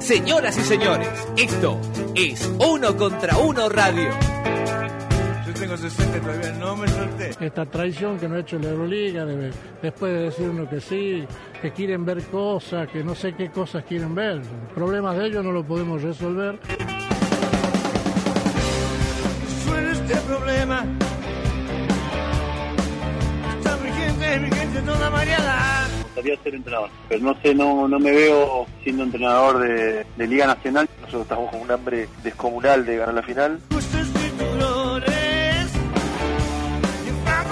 Señoras y señores, esto es Uno contra Uno Radio. Yo tengo 60 todavía, no me solté. Esta traición que no ha hecho la Euroliga, de- después de decirnos que sí, que quieren ver cosas, que no sé qué cosas quieren ver. Problemas de ellos no lo podemos resolver. Suena este problema. Está mi gente, mi gente toda mareada. Gustaría ser entrenador. Pero no sé, no, no me veo siendo entrenador de, de Liga Nacional. Nosotros estamos con un hambre descomunal de ganar la final.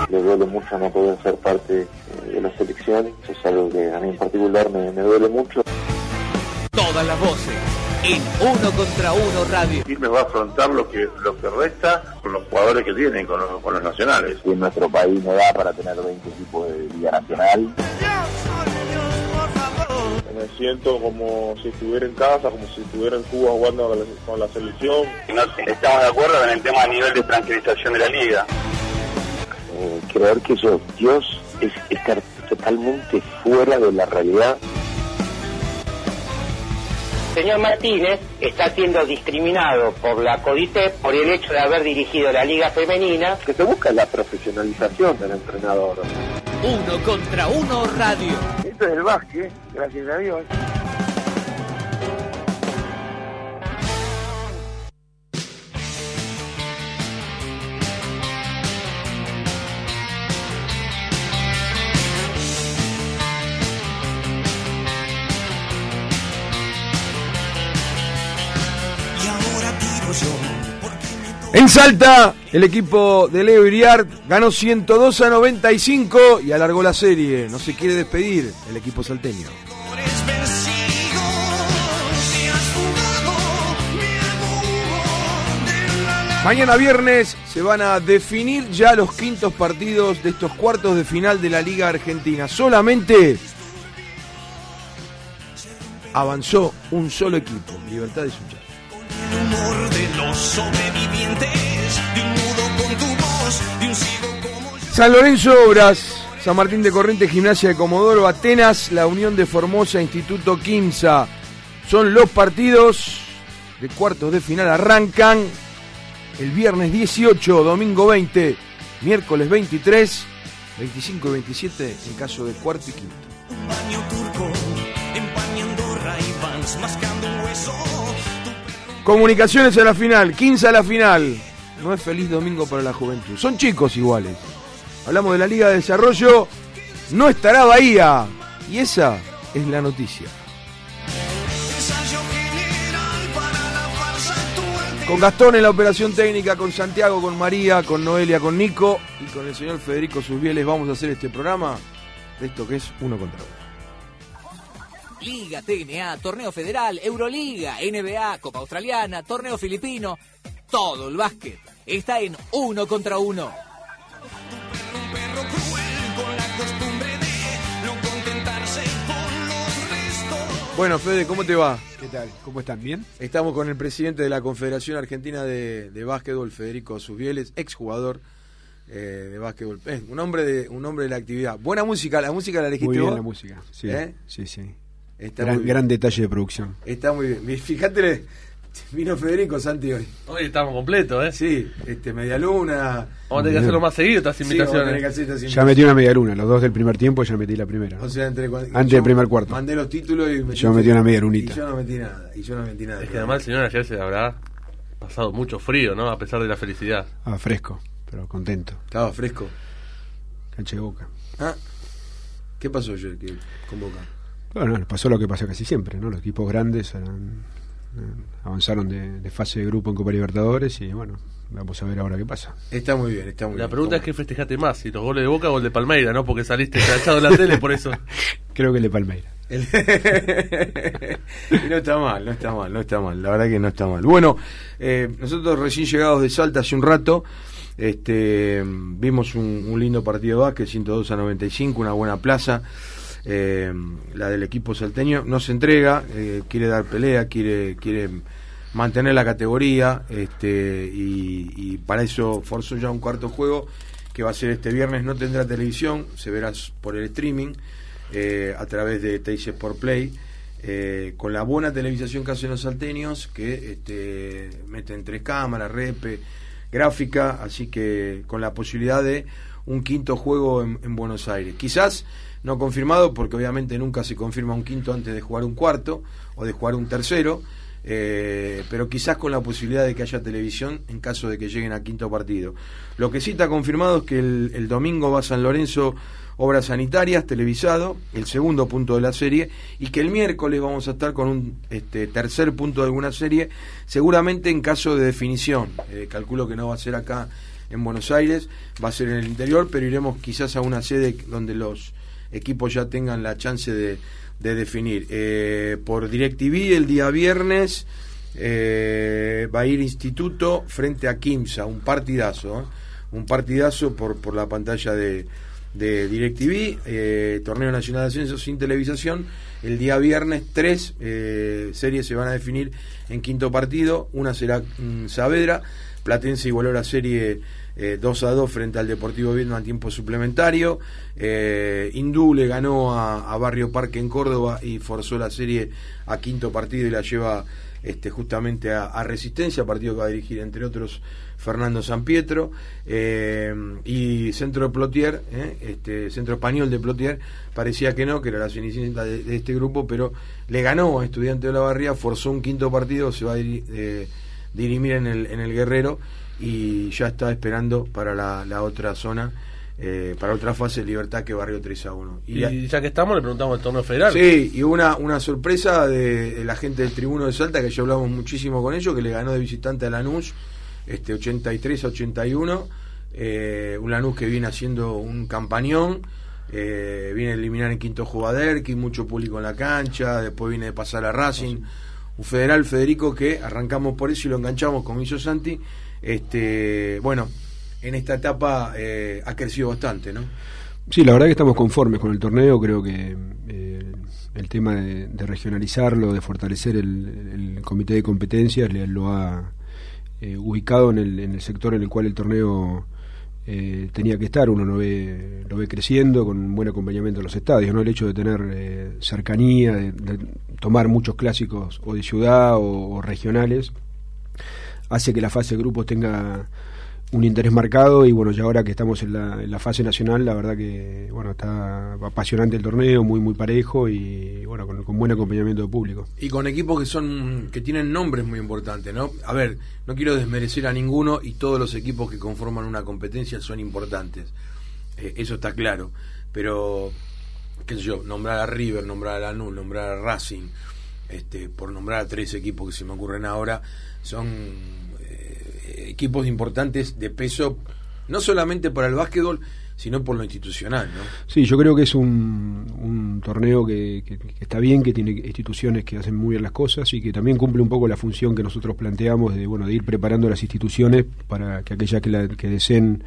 Le duele mucho no poder ser parte eh, de la selección. Eso es algo que a mí en particular me, me duele mucho. Todas las voces en Uno contra Uno Radio. me va a afrontar lo que lo que resta con los jugadores que tienen, con los, con los nacionales. en nuestro país no da para tener 20 equipos de Liga Nacional. Dios, Me siento como si estuviera en casa, como si estuviera en Cuba jugando con la, con la selección. estamos de acuerdo en el tema a nivel de tranquilización de la liga. Eh, creer que eso Dios es estar totalmente fuera de la realidad. señor Martínez está siendo discriminado por la CODICEP por el hecho de haber dirigido la Liga Femenina. que se busca es la profesionalización del entrenador. Uno contra Uno Radio. Esto es el básquet, gracias a Dios. En Salta, el equipo de Leo Iriart ganó 102 a 95 y alargó la serie. No se quiere despedir el equipo salteño. Mañana viernes se van a definir ya los quintos partidos de estos cuartos de final de la Liga Argentina. Solamente avanzó un solo equipo, Libertad de Suchar. San Lorenzo Obras, San Martín de Corrientes, Gimnasia de Comodoro, Atenas, la Unión de Formosa, Instituto Quimsa. Son los partidos de cuartos de final. Arrancan el viernes 18, domingo 20, miércoles 23, 25 y 27 en caso de cuarto y quinto. Comunicaciones a la final, 15 a la final. No es feliz domingo para la juventud. Son chicos iguales. Hablamos de la Liga de Desarrollo. No estará Bahía. Y esa es la noticia. Con Gastón en la operación técnica, con Santiago, con María, con Noelia, con Nico y con el señor Federico Susbieles vamos a hacer este programa de esto que es uno contra uno. Liga, TNA, Torneo Federal, Euroliga, NBA, Copa Australiana, Torneo Filipino. Todo el básquet está en Uno contra Uno. Bueno, Fede, ¿cómo te va? ¿Qué tal? ¿Cómo están? ¿Bien? Estamos con el presidente de la Confederación Argentina de, de Básquetbol, Federico Susbieles, exjugador eh, de básquetbol. Eh, un hombre de un hombre de la actividad. Buena música, la música la elegiste Muy bien vos? la música. Sí, ¿Eh? sí, sí. Está Gran, muy bien. gran detalle de producción. Está muy bien. Fíjate, vino Federico Santi hoy. Hoy estamos completos, ¿eh? Sí, este, Medialuna. Vamos a tener que hacerlo más seguido estas Sí, vamos a tener invitaciones. que hacer estas Ya metí una media luna, los dos del primer tiempo ya metí la primera. ¿no? O sea, entre, Antes del primer cuarto. Mandé los títulos y Yo metí una media lunita. Y yo no metí nada. Y yo no metí nada. Es que además el señor ayer se habrá pasado mucho frío, ¿no? A pesar de la felicidad. Ah, fresco, pero contento. Estaba fresco. Cancha de boca. Ah, ¿Qué pasó ayer que convoca? Bueno, pasó lo que pasa casi siempre, ¿no? Los equipos grandes eran- eh, avanzaron de, de fase de grupo en Copa Libertadores y bueno, vamos a ver ahora qué pasa. Está muy bien, está muy La bien. pregunta es qué festejaste más, si los goles de Boca o el de Palmeira, ¿no? Porque saliste cachado en la tele, por eso. Creo que el de Palmeira. No está mal, no está mal, no está mal, la verdad que no está mal. Bueno, eh, nosotros recién llegados de Salta hace un rato, este, vimos un, un lindo partido de básquet, 102 a 95, una buena plaza. Eh, la del equipo salteño no se entrega, eh, quiere dar pelea, quiere, quiere mantener la categoría, este, y, para eso forzó ya un cuarto juego que va a ser este viernes, no tendrá televisión, se verá por el streaming eh, a través de Teis Sport Play eh, con la buena televisación que hacen los salteños, que este, meten tres cámaras, repe, gráfica, así que con la posibilidad de un quinto juego en Buenos Aires. Quizás no confirmado, porque obviamente nunca se confirma un quinto antes de jugar un cuarto o de jugar un tercero, eh, pero quizás con la posibilidad de que haya televisión en caso de que lleguen a quinto partido. Lo que sí está confirmado es que el, domingo va San Lorenzo Obras Sanitarias, televisado, el segundo punto de la serie, y que el miércoles vamos a estar con un este, tercer punto de alguna serie, seguramente en caso de definición. Eh, calculo que no va a ser acá en Buenos Aires, va a ser en el interior, pero iremos quizás a una sede donde los equipos ya tengan la chance de, de definir. Eh, por DirecTV el día viernes eh, va a ir Instituto frente a Kimsa, un partidazo, ¿eh? un partidazo por, por la pantalla de, de DirecTV, eh, Torneo Nacional de Ascenso sin televisación. El día viernes tres series se van a definir en quinto partido, una será mm, Saavedra, Platense igualó la serie eh, 2 a 2 frente al Deportivo Vietnam a tiempo suplementario. Eh, Indú le ganó a, Barrio Parque en Córdoba y forzó la serie a quinto partido y la lleva este, justamente a, Resistencia, partido que va a dirigir entre otros Fernando San Pietro. Eh, y Centro Plotier, eh, este, Centro Español de Plotier, parecía que no, que era la cenicienta de, de, este grupo, pero le ganó a Estudiante de la Barría, forzó un quinto partido, se va a eh, dirimir en el, en el Guerrero y ya está esperando para la, la otra zona. Eh, para otra fase Libertad que Barrio 3 a 1. Y, y ya que estamos, le preguntamos al torneo federal. Sí, y una, una sorpresa de, de, la gente del Tribuno de Salta, que ya hablamos muchísimo con ellos, que le ganó de visitante a Lanús, este 83 a 81. Eh, un Lanús que viene haciendo un campañón. Eh, viene a eliminar en quinto jugador, que mucho público en la cancha, después viene de pasar a Racing. Un federal Federico que arrancamos por eso y lo enganchamos como hizo Santi. Este, bueno, en esta etapa eh, ha crecido bastante, ¿no? Sí, la verdad que estamos conformes con el torneo, creo que eh, el tema de, regionalizarlo, de fortalecer el, comité de competencias, le, lo ha eh, ubicado en el, sector en el cual el torneo eh, tenía que estar, uno lo ve, lo ve creciendo con un buen acompañamiento de los estadios, ¿no? el hecho de tener cercanía, de, tomar muchos clásicos o de ciudad o regionales, hace que la fase de grupos tenga un interés marcado y bueno, ya ahora que estamos en la, en la, fase nacional, la verdad que bueno, está apasionante el torneo, muy muy parejo y bueno, con, buen acompañamiento de público. Y con equipos que son que tienen nombres muy importantes, ¿no? A ver, no quiero desmerecer a ninguno y todos los equipos que conforman una competencia son importantes. Eh, eso está claro, pero qué sé yo, nombrar a River, nombrar a Lanús, nombrar a Racing, este, por nombrar a tres equipos que se me ocurren ahora, son equipos importantes de peso, no solamente para el básquetbol, sino por lo institucional, ¿no? Sí, yo creo que es un, un torneo que, está bien, que tiene instituciones que hacen muy bien las cosas y que también cumple un poco la función que nosotros planteamos de, bueno, de ir preparando las instituciones para que aquellas que, la, que deseen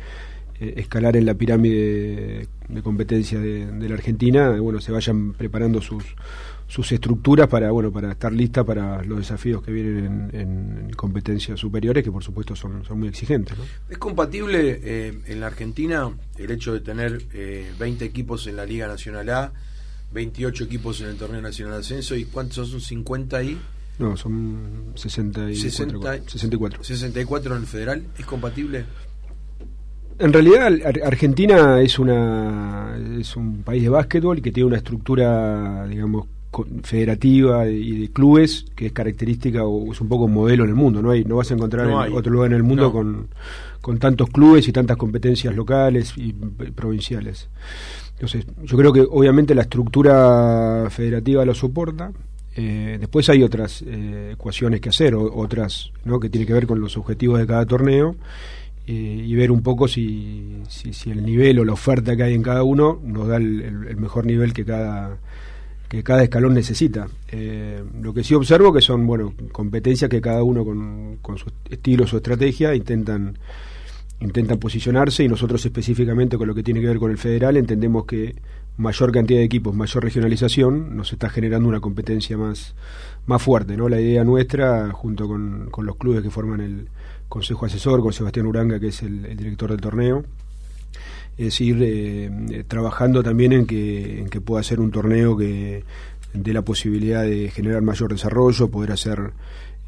eh, escalar en la pirámide de, de competencia de, de, la Argentina, bueno, se vayan preparando sus sus estructuras para bueno para estar lista para los desafíos que vienen en, en competencias superiores que por supuesto son, son muy exigentes ¿no? es compatible eh, en la Argentina el hecho de tener eh, 20 equipos en la Liga Nacional A 28 equipos en el Torneo Nacional de Ascenso y cuántos son 50 y no son 64 60, 64 64 en el federal es compatible en realidad Argentina es una es un país de básquetbol que tiene una estructura digamos federativa y de clubes que es característica o es un poco modelo en el mundo no hay no vas a encontrar no en otro lugar en el mundo no. con, con tantos clubes y tantas competencias locales y provinciales. Entonces yo creo que obviamente la estructura federativa lo soporta. Eh, después hay otras eh, ecuaciones que hacer o, otras no que tiene que ver con los objetivos de cada torneo eh, y ver un poco si, si, si, el nivel o la oferta que hay en cada uno nos da el, el, el mejor nivel que cada que cada escalón necesita. Eh, lo que sí observo que son bueno competencias que cada uno con, con, su estilo, su estrategia intentan intentan posicionarse y nosotros específicamente con lo que tiene que ver con el federal entendemos que mayor cantidad de equipos, mayor regionalización nos está generando una competencia más más fuerte, ¿no? La idea nuestra junto con, con los clubes que forman el consejo asesor con Sebastián Uranga que es el, el director del torneo es ir eh, trabajando también en que, en que pueda ser un torneo que, dé la posibilidad de generar mayor desarrollo, poder hacer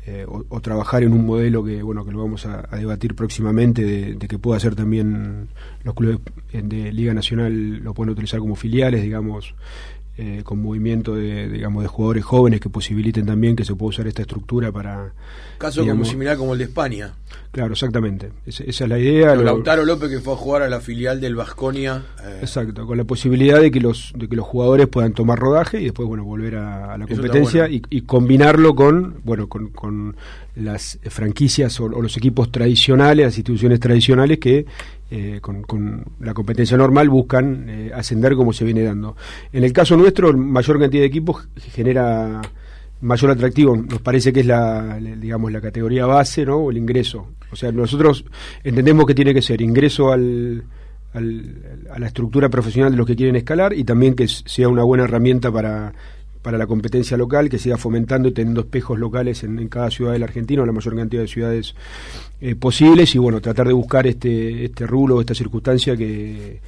eh, o, trabajar en un modelo que bueno que lo vamos a, debatir próximamente de, de que pueda ser también los clubes eh, de Liga Nacional lo pueden utilizar como filiales, digamos, eh, con movimiento de, digamos, de jugadores jóvenes que posibiliten también que se pueda usar esta estructura para... Caso digamos, como similar como el de España. Claro, exactamente. Esa, esa es la idea. Lo- Lautaro López que fue a jugar a la filial del Vasconia. eh, Exacto, con la posibilidad de que los de que los jugadores puedan tomar rodaje y después bueno volver a, a la competencia bueno. y, y combinarlo con bueno con, con las franquicias o, o los equipos tradicionales, las instituciones tradicionales que eh, con, con la competencia normal buscan eh, ascender como se viene dando. En el caso nuestro, mayor cantidad de equipos genera mayor atractivo. Nos parece que es la digamos la categoría base no o el ingreso. O sea nosotros entendemos que tiene que ser ingreso al, al- a la estructura profesional de los que quieren escalar y también que sea una buena herramienta para para la competencia local, que siga fomentando y teniendo espejos locales en, cada ciudad de la Argentina, la mayor cantidad de ciudades eh, posibles, y bueno, tratar de buscar este, este rulo, esta circunstancia que,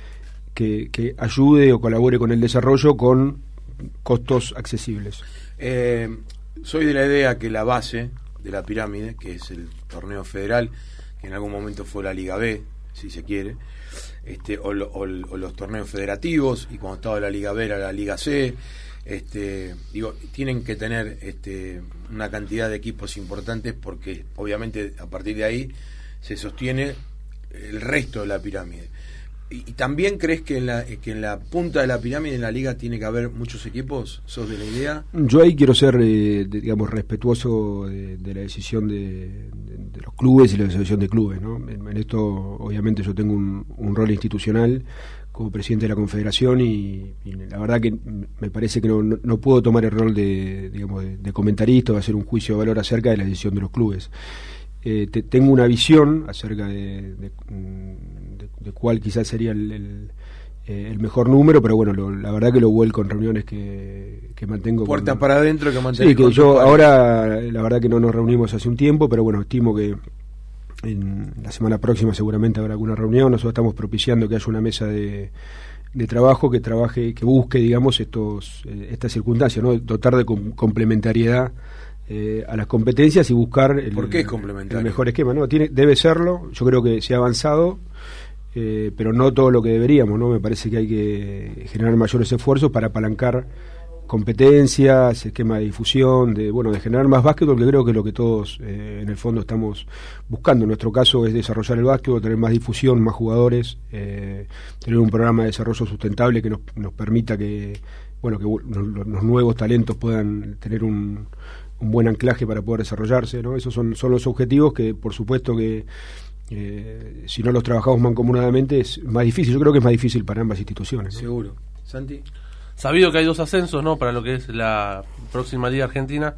que, ayude o colabore con el desarrollo con costos accesibles. Eh, soy de la idea que la base de la pirámide, que es el torneo federal, que en algún momento fue la Liga B, si se quiere, este, o, o o los torneos federativos, y cuando estaba la Liga B era la Liga C, este, digo, tienen que tener este, una cantidad de equipos importantes porque obviamente a partir de ahí se sostiene el resto de la pirámide. ¿Y, también crees que en, la, que en la punta de la pirámide en la liga tiene que haber muchos equipos? ¿Sos de la idea? Yo ahí quiero ser, eh, digamos, respetuoso de, la decisión de, los clubes y la asociación de clubes. ¿no? En, esto, obviamente, yo tengo un rol institucional como presidente de la Confederación y, y la verdad que me parece que no, no, no puedo tomar el rol de, digamos, de, de comentarista o hacer un juicio de valor acerca de la decisión de los clubes. Eh, te- tengo una visión acerca de, de, cuál quizás sería el, el, eh, el mejor número, pero bueno, lo- la verdad que lo vuelco en reuniones que, que mantengo. Puertas con- para adentro que mantenés Sí, que yo ahora, la verdad que no nos reunimos hace un tiempo, pero bueno, estimo que en la semana próxima seguramente habrá alguna reunión. Nosotros estamos propiciando que haya una mesa de, de trabajo que trabaje, que busque, digamos, estos eh, estas circunstancias, ¿no? Dotar de com- complementariedad eh, a las competencias y buscar el, ¿Por qué es complementario? el mejor esquema, ¿no? Tiene, debe serlo. Yo creo que se ha avanzado. eh, pero no todo lo que deberíamos, ¿no? Me parece que hay que generar mayores esfuerzos para apalancar competencias, esquema de difusión, de bueno, de generar más básquetbol, que creo que es lo que todos eh, en el fondo estamos buscando. En nuestro caso es desarrollar el básquetbol, tener más difusión, más jugadores, eh, tener un programa de desarrollo sustentable que nos, nos permita que bueno que los, nuevos talentos puedan tener un, un buen anclaje para poder desarrollarse, ¿no? Esos son, son los objetivos que por supuesto que eh, si no los trabajamos mancomunadamente es más difícil. Yo creo que es más difícil para ambas instituciones. Seguro. Santi. Sabido que hay dos ascensos, ¿no? Para lo que es la próxima Liga Argentina.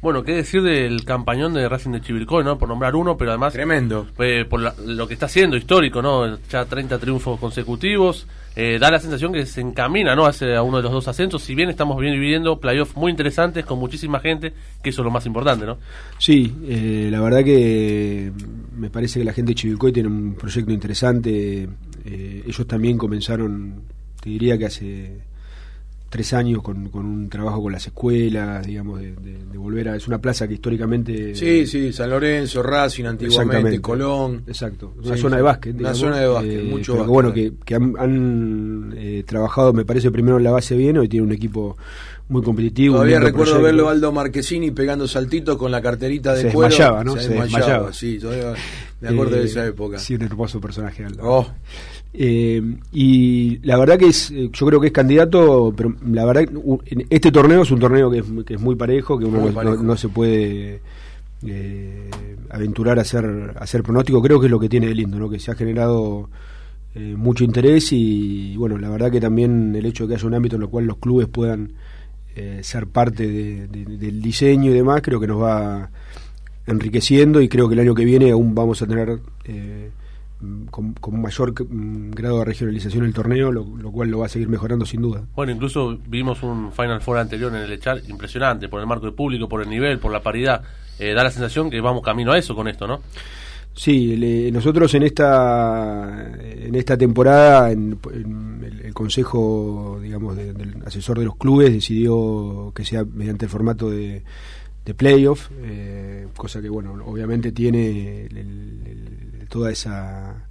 Bueno, qué decir del campañón de Racing de Chivilcoy, ¿no? Por nombrar uno, pero además... Tremendo. eh, por la- lo que está haciendo histórico, ¿no? Ya 30 triunfos consecutivos. eh, da la sensación que se encamina, ¿no? Hacia uno de los dos ascensos. Si bien estamos bien viviendo playoffs muy interesantes con muchísima gente, que eso es lo más importante, ¿no? Sí, eh, la verdad que me parece que la gente de Chivilcoy tiene un proyecto interesante. ellos también comenzaron, te diría que hace tres años con, con un trabajo con las escuelas, digamos, de, de- de volver a... Es una plaza que históricamente... Sí, sí, San Lorenzo, Racing, antiguamente. Colón. Exacto, Sí, una zona de básquet. Una zona de básquet, eh, mucho básquet. bueno, que, que han, han, eh, trabajado, me parece, primero en la base bien, hoy tiene un equipo muy competitivo. Todavía recuerdo proyecto. verlo Aldo Marquesini pegando saltitos con la carterita de Se cuero. desmayaba, ¿no? Se, Se desmayaba, desmayaba. sí, todavía me acuerdo de Eh, esa época. Sí, un hermoso personaje, Aldo. Oh, Eh, y la verdad que es, eh, yo creo que es candidato, pero la verdad este torneo es un torneo que es, que es muy parejo, que uno no, parejo. no- no se puede eh, aventurar a hacer, a hacer pronóstico. Creo que es lo que tiene de lindo, ¿no? que se ha generado eh, mucho interés y bueno, la verdad que también el hecho de que haya un ámbito en el cual los clubes puedan eh, ser parte de- de- del diseño y demás, creo que nos va enriqueciendo y creo que el año que viene aún vamos a tener con, con mayor mm, grado de regionalización el torneo, lo, lo cual lo va a seguir mejorando sin duda. Bueno, incluso vimos un Final Four anterior en el Echar impresionante por el marco de público, por el nivel, por la paridad. Eh, da la sensación que vamos camino a eso con esto, ¿no? Sí, le- nosotros en esta en esta temporada, en, en el, el consejo, digamos, de- del asesor de los clubes decidió que sea mediante el formato de, de playoff, eh, cosa que, bueno, obviamente tiene el- toda esa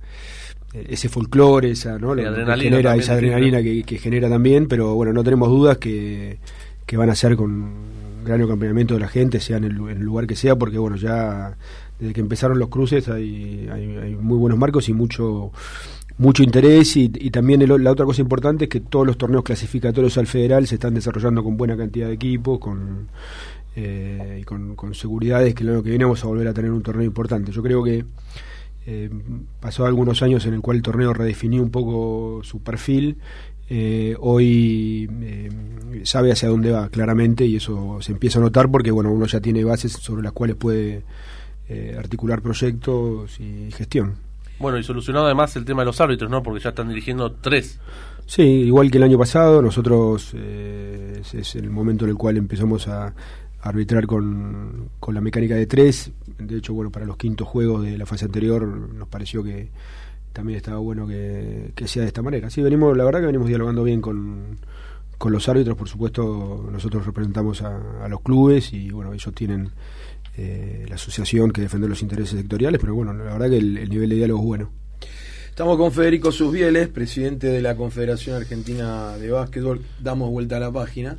ese folclore, esa, ¿no? Lo que adrenalina genera esa adrenalina que, que genera también, pero bueno, no tenemos dudas que, que van a ser con un gran acompañamiento de la gente, sea en el, lu- en el lugar que sea, porque bueno, ya desde que empezaron los cruces hay, hay, hay muy buenos marcos y mucho mucho interés y, y también el- la otra cosa importante es que todos los torneos clasificatorios al federal se están desarrollando con buena cantidad de equipos, con eh, y con, con seguridades que el año que viene vamos a volver a tener un torneo importante. Yo creo que eh, pasó algunos años en el cual el torneo redefinió un poco su perfil. eh, hoy eh, sabe hacia dónde va claramente y eso se empieza a notar porque bueno uno ya tiene bases sobre las cuales puede eh, articular proyectos y gestión. Bueno, y solucionado además el tema de los árbitros, ¿no? Porque ya están dirigiendo tres. Sí, igual que el año pasado, nosotros eh, es el momento en el cual empezamos a arbitrar con, con la mecánica de tres. De hecho, bueno, para los quintos juegos de la fase anterior nos pareció que también estaba bueno que, que sea de esta manera. Sí, venimos, la verdad que venimos dialogando bien con, con los árbitros, por supuesto, nosotros representamos a, a los clubes y bueno, ellos tienen eh, la asociación que defiende los intereses sectoriales, pero bueno, la verdad que el, el nivel de diálogo es bueno. Estamos con Federico Susbieles, presidente de la Confederación Argentina de Básquetbol. Damos vuelta a la página.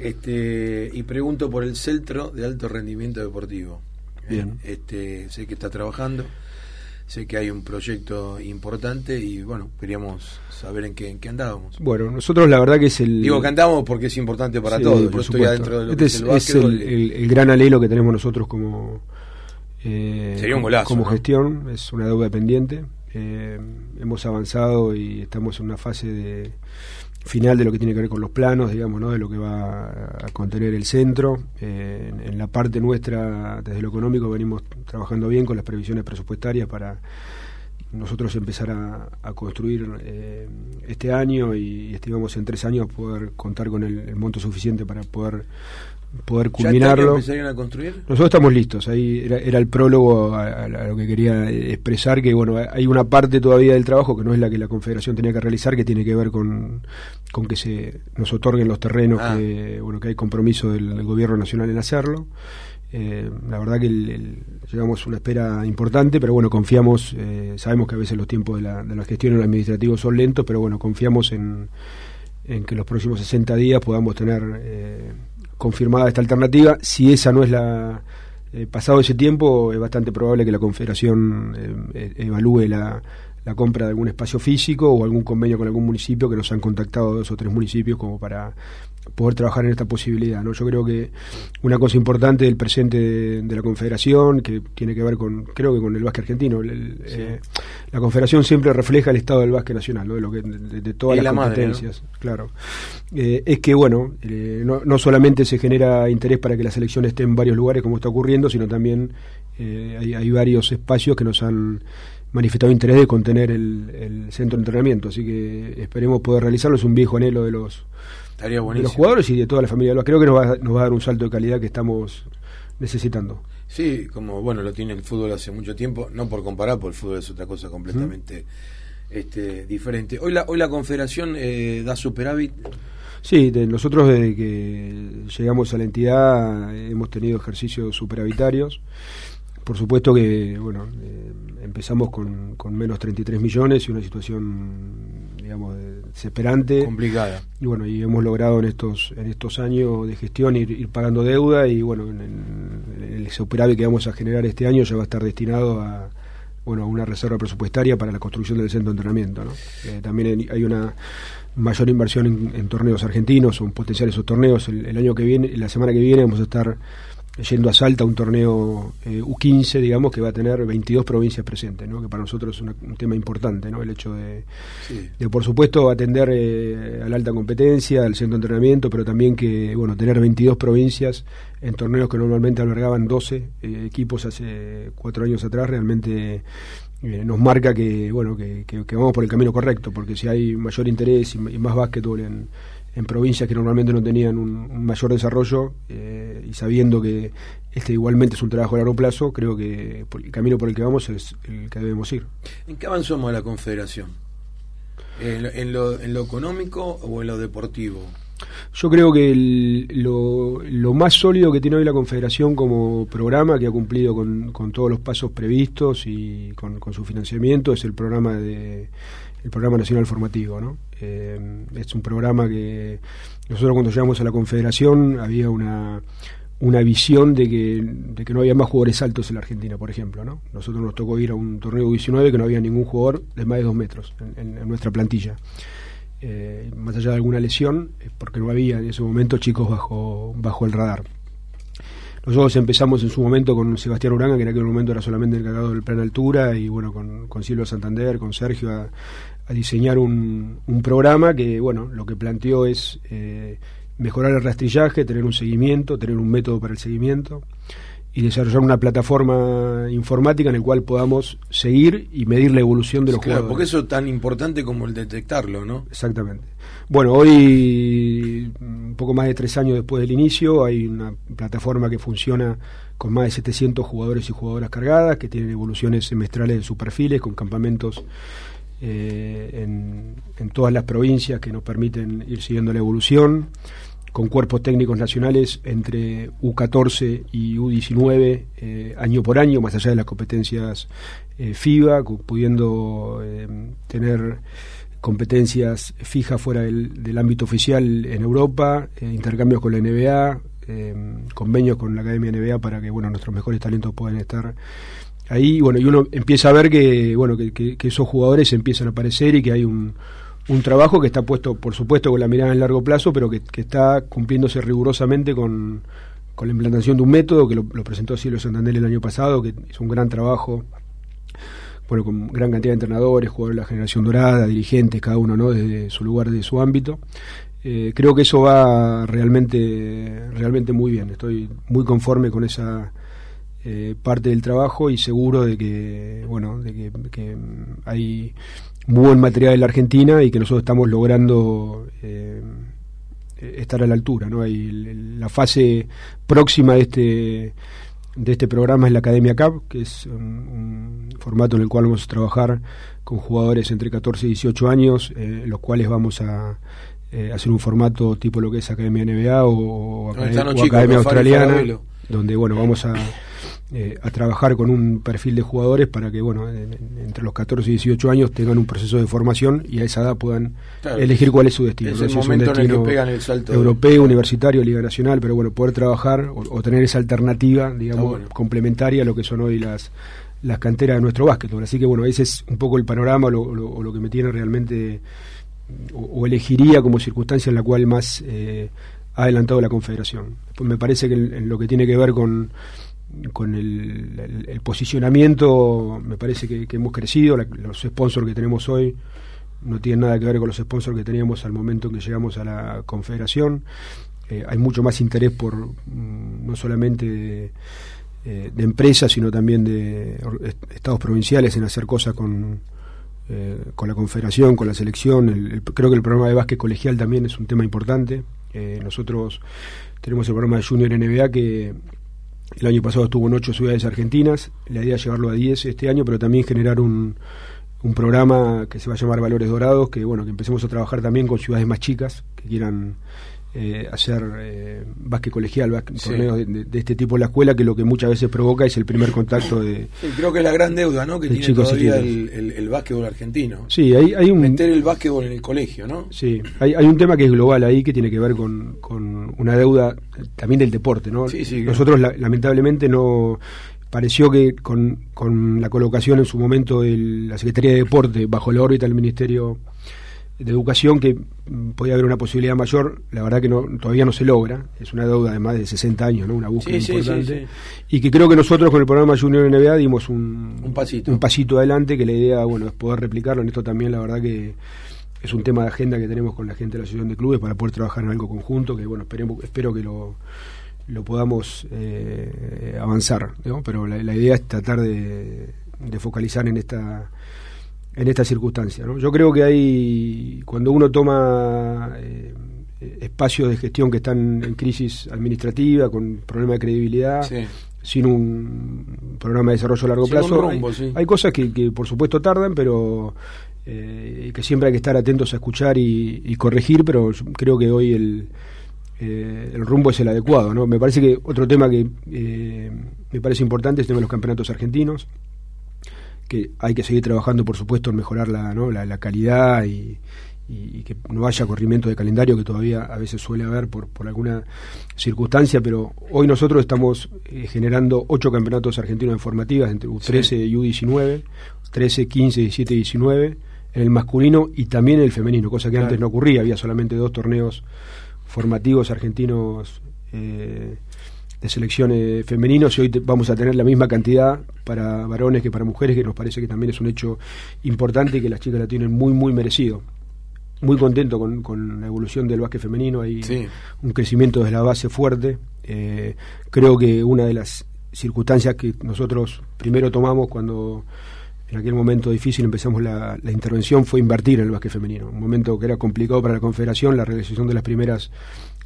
Este, y pregunto por el Centro de Alto Rendimiento Deportivo. ¿eh? Bien. Este, sé que está trabajando, sé que hay un proyecto importante y bueno, queríamos saber en qué, en qué andábamos. Bueno, nosotros la verdad que es el... Digo que andamos porque es importante para Sí, todos. por Yo estoy supuesto. adentro de lo Este que es, es el es básquetbol. el, el- el gran anhelo que tenemos nosotros como eh, Sería un golazo, como ¿no? gestión, es una deuda pendiente. Eh, hemos avanzado y estamos en una fase de final de lo que tiene que ver con los planos, digamos, ¿no? de lo que va a contener el centro. Eh, en, la parte nuestra, desde lo económico, venimos trabajando bien con las previsiones presupuestarias para nosotros empezar a, a construir eh, este año y estimamos en tres años poder contar con el monto suficiente para poder poder ¿Ya culminarlo. empezarían a construir? Nosotros estamos listos, ahí era, era el prólogo a, lo que quería expresar, que bueno, hay una parte todavía del trabajo que no es la que la Confederación tenía que realizar, que tiene que ver con, con que se nos otorguen los terrenos, Ah. que bueno que hay compromiso del, del gobierno nacional en hacerlo. Eh, la verdad que el- el- llevamos una espera importante, pero bueno, confiamos, eh, sabemos que a veces los tiempos de la, de la gestión en administrativo son lentos, pero bueno, confiamos en, en que los próximos 60 días podamos tener eh, confirmada esta alternativa. Si esa no es la... eh, pasado ese tiempo, es bastante probable que la Confederación eh, eh, evalúe la, la compra de algún espacio físico o algún convenio con algún municipio que nos han contactado dos o tres municipios como para poder trabajar en esta posibilidad. ¿no? Yo creo que una cosa importante del presente de, de la Confederación, que tiene que ver con, creo que con el básquet argentino, el- el, eh, la Confederación siempre refleja el estado del básquet nacional, ¿no? de, lo que, de, de todas las la madre, ¿no? competencias, claro. Eh, es que, bueno, eh, no, no solamente se genera interés para que la selección esté en varios lugares como está ocurriendo, sino también hay, hay varios espacios que nos han manifestado interés de contener el, el centro de entrenamiento, así que esperemos poder realizarlo, es un viejo anhelo de los, Estaría de los jugadores y de toda la familia. Creo que nos va, a- nos va a dar un salto de calidad que estamos necesitando. Sí, como bueno lo tiene el fútbol hace mucho tiempo, no por comparar, porque el fútbol es otra cosa completamente este, diferente. Hoy la, hoy la Confederación eh, da superávit. Sí, de- nosotros desde que llegamos a la entidad eh, hemos tenido ejercicios superavitarios. Por supuesto que, bueno, eh, empezamos con, con menos 33 millones y una situación, digamos, de- desesperante. Complicada. Y bueno, y hemos logrado en estos en estos años de gestión ir, ir pagando deuda y bueno, en, en- el superávit que vamos a generar este año ya va a estar destinado a bueno a una reserva presupuestaria para la construcción del centro de entrenamiento. ¿no? Eh, también hay- una mayor inversión en, en torneos argentinos o en potenciales o torneos. El, el año que viene, la semana que viene vamos a estar yendo a Salta un torneo eh, U15, digamos, que va a tener 22 provincias presentes, ¿no? que para nosotros es una- un tema importante, ¿no? el hecho de, Sí. de, por supuesto atender eh, a la alta competencia, al centro de entrenamiento, pero también que bueno tener 22 provincias en torneos que normalmente albergaban 12 eh, equipos hace cuatro años atrás realmente eh, nos marca que bueno que, que- que vamos por el camino correcto, porque si hay mayor interés y, y más básquetbol en, en provincias que normalmente no tenían un, un mayor desarrollo eh, y sabiendo que este igualmente es un trabajo a largo plazo, creo que el camino por el que vamos es el que debemos ir. ¿En qué avanzamos la Confederación? ¿En, lo- en lo, en lo económico o en lo deportivo? Yo creo que el- lo, lo más sólido que tiene hoy la Confederación como programa, que ha cumplido con, con todos los pasos previstos y con, con su financiamiento, es el programa de el programa nacional formativo. ¿no? Eh, es un programa que nosotros cuando llegamos a la Confederación había una una visión de que, de que no había más jugadores altos en la Argentina, por ejemplo. ¿no? Nosotros nos tocó ir a un torneo 19 que no había ningún jugador de más de dos metros en- en- nuestra plantilla eh, más allá de alguna lesión, porque no había en ese momento chicos bajo, bajo el radar. Nosotros empezamos en su momento con Sebastián Uranga, que en aquel momento era solamente el encargado del plan altura, y bueno, con, con Silvio Santander, con Sergio, a, diseñar un, un programa que, bueno, lo que planteó es eh, mejorar el rastrillaje, tener un seguimiento, tener un método para el seguimiento y desarrollar una plataforma informática en el cual podamos seguir y medir la evolución de los Claro, jugadores. porque eso es tan importante como el detectarlo, ¿no? Exactamente. Bueno, hoy, un poco más de tres años después del inicio, hay una plataforma que funciona con más de 700 jugadores y jugadoras cargadas, que tienen evoluciones semestrales de sus perfiles, con campamentos eh, en, en todas las provincias que nos permiten ir siguiendo la evolución, con cuerpos técnicos nacionales entre U14 y U19 eh, año por año, más allá de las competencias eh, FIBA, pudiendo eh, tener competencias fijas fuera del, del ámbito oficial en Europa, eh, intercambios con la NBA, eh, convenios con la Academia NBA para que bueno nuestros mejores talentos puedan estar ahí. Bueno y uno empieza a ver que bueno que, que- que esos jugadores empiezan a aparecer y que hay un, un trabajo que está puesto por supuesto con la mirada en largo plazo pero que, que está cumpliéndose rigurosamente con, con la implantación de un método que lo, presentó Silvio Santander el año pasado que hizo un gran trabajo bueno, con gran cantidad de entrenadores, jugadores de la generación dorada, dirigentes, cada uno no desde su lugar, de su ámbito. Eh, creo que eso va realmente, realmente muy bien. Estoy muy conforme con esa eh, parte del trabajo y seguro de que, bueno, de que, hay buen material en la Argentina y que nosotros estamos logrando eh, estar a la altura. ¿no? El- la fase próxima de este de este programa es la Academia Cup, que es un, un formato en el cual vamos a trabajar con jugadores entre 14 y 18 años, eh, los cuales vamos a eh, hacer un formato tipo lo que es Academia NBA o, o ¿Dónde Academia, están los o chicos? Academia Australiana, donde bueno vamos a, eh, a trabajar con un perfil de jugadores para que bueno en- en- entre los 14 y 18 años tengan un proceso de formación y a esa edad puedan Claro. elegir cuál es su destino. Es un en el que destino pegan el salto de- europeo, universitario, Liga Nacional, pero bueno, poder trabajar o, o tener esa alternativa, digamos, bueno. complementaria a lo que son hoy las las canteras de nuestro básquetbol. Así que bueno, ese es un poco el panorama lo, lo- o lo que me tiene realmente o, o elegiría como circunstancia en la cual más eh, ha adelantado la Confederación. Pues me parece que en, en lo que tiene que ver con con el, el- posicionamiento me parece que, hemos crecido, los sponsors que tenemos hoy no tienen nada que ver con los sponsors que teníamos al momento en que llegamos a la Confederación. Eh, hay mucho más interés por mm, no solamente de, eh, de empresas, sino también de estados provinciales en hacer cosas con, eh, con la Confederación, con la selección. El- creo que el programa de básquet colegial también es un tema importante. Nosotros tenemos el programa de Junior NBA que el año pasado estuvo en ocho ciudades argentinas. La idea es llevarlo a 10 este año, pero también generar un, un programa que se va a llamar Valores Dorados, que bueno, que empecemos a trabajar también con ciudades más chicas que quieran eh, hacer eh, básquet colegial, básquet- Sí. torneos de, de- este tipo en la escuela, que lo que muchas veces provoca es el primer contacto de... Sí, creo que es la gran deuda, ¿no? Que tiene todavía el, el, el básquetbol argentino. Sí, hay, hay un... Meter el básquetbol en el colegio, ¿no? Sí, hay, hay un tema que es global ahí que tiene que ver con, con una deuda también del deporte, ¿no? Sí, sí, Nosotros la- lamentablemente no pareció que con, con la colocación en su momento de la Secretaría de Deporte bajo la órbita del Ministerio de Educación que podía haber una posibilidad mayor, la verdad que no, todavía no se logra, es una deuda de más de 60 años, ¿no? Una búsqueda Sí, sí, importante. sí, Y que creo que nosotros con el programa Junior NBA dimos un, Un pasito. un pasito adelante, que la idea, bueno, es poder replicarlo. En esto también, la verdad que es un tema de agenda que tenemos con la gente de la Asociación de Clubes para poder trabajar en algo conjunto, que bueno, esperemos, espero que lo, lo podamos eh, avanzar, ¿no? Pero la, la idea es tratar de, de focalizar en esta en esta circunstancia. ¿no? Yo creo que hay, cuando uno toma eh, espacios de gestión que están en crisis administrativa, con problemas de credibilidad, Sí. sin un programa de desarrollo a largo Sin plazo, rumbo, hay, sí. hay cosas que, que, por supuesto tardan, pero eh, que siempre hay que estar atentos a escuchar y, y corregir, pero yo creo que hoy el, eh, el rumbo es el adecuado. ¿no? Me parece que otro tema que eh, me parece importante es el tema de los campeonatos argentinos, que hay que seguir trabajando, por supuesto, en mejorar la, ¿no? la, la calidad y, y que no haya corrimiento de calendario que todavía a veces suele haber por, por alguna circunstancia, pero hoy nosotros estamos eh, generando ocho campeonatos argentinos en formativas, entre U13 y U19, 13, 15, 17 y 19, en el masculino y también en el femenino, cosa que Claro. antes no ocurría, había solamente dos torneos formativos argentinos eh, de selecciones femeninos y hoy te- vamos a tener la misma cantidad para varones que para mujeres, que nos parece que también es un hecho importante y que las chicas la tienen muy, muy merecido. Muy contento con, con la evolución del básquet femenino, hay Sí. un crecimiento desde la base fuerte. Eh, creo que una de las circunstancias que nosotros primero tomamos cuando en aquel momento difícil empezamos la, la intervención fue invertir en el básquet femenino. Un momento que era complicado para la Confederación, la realización de las primeras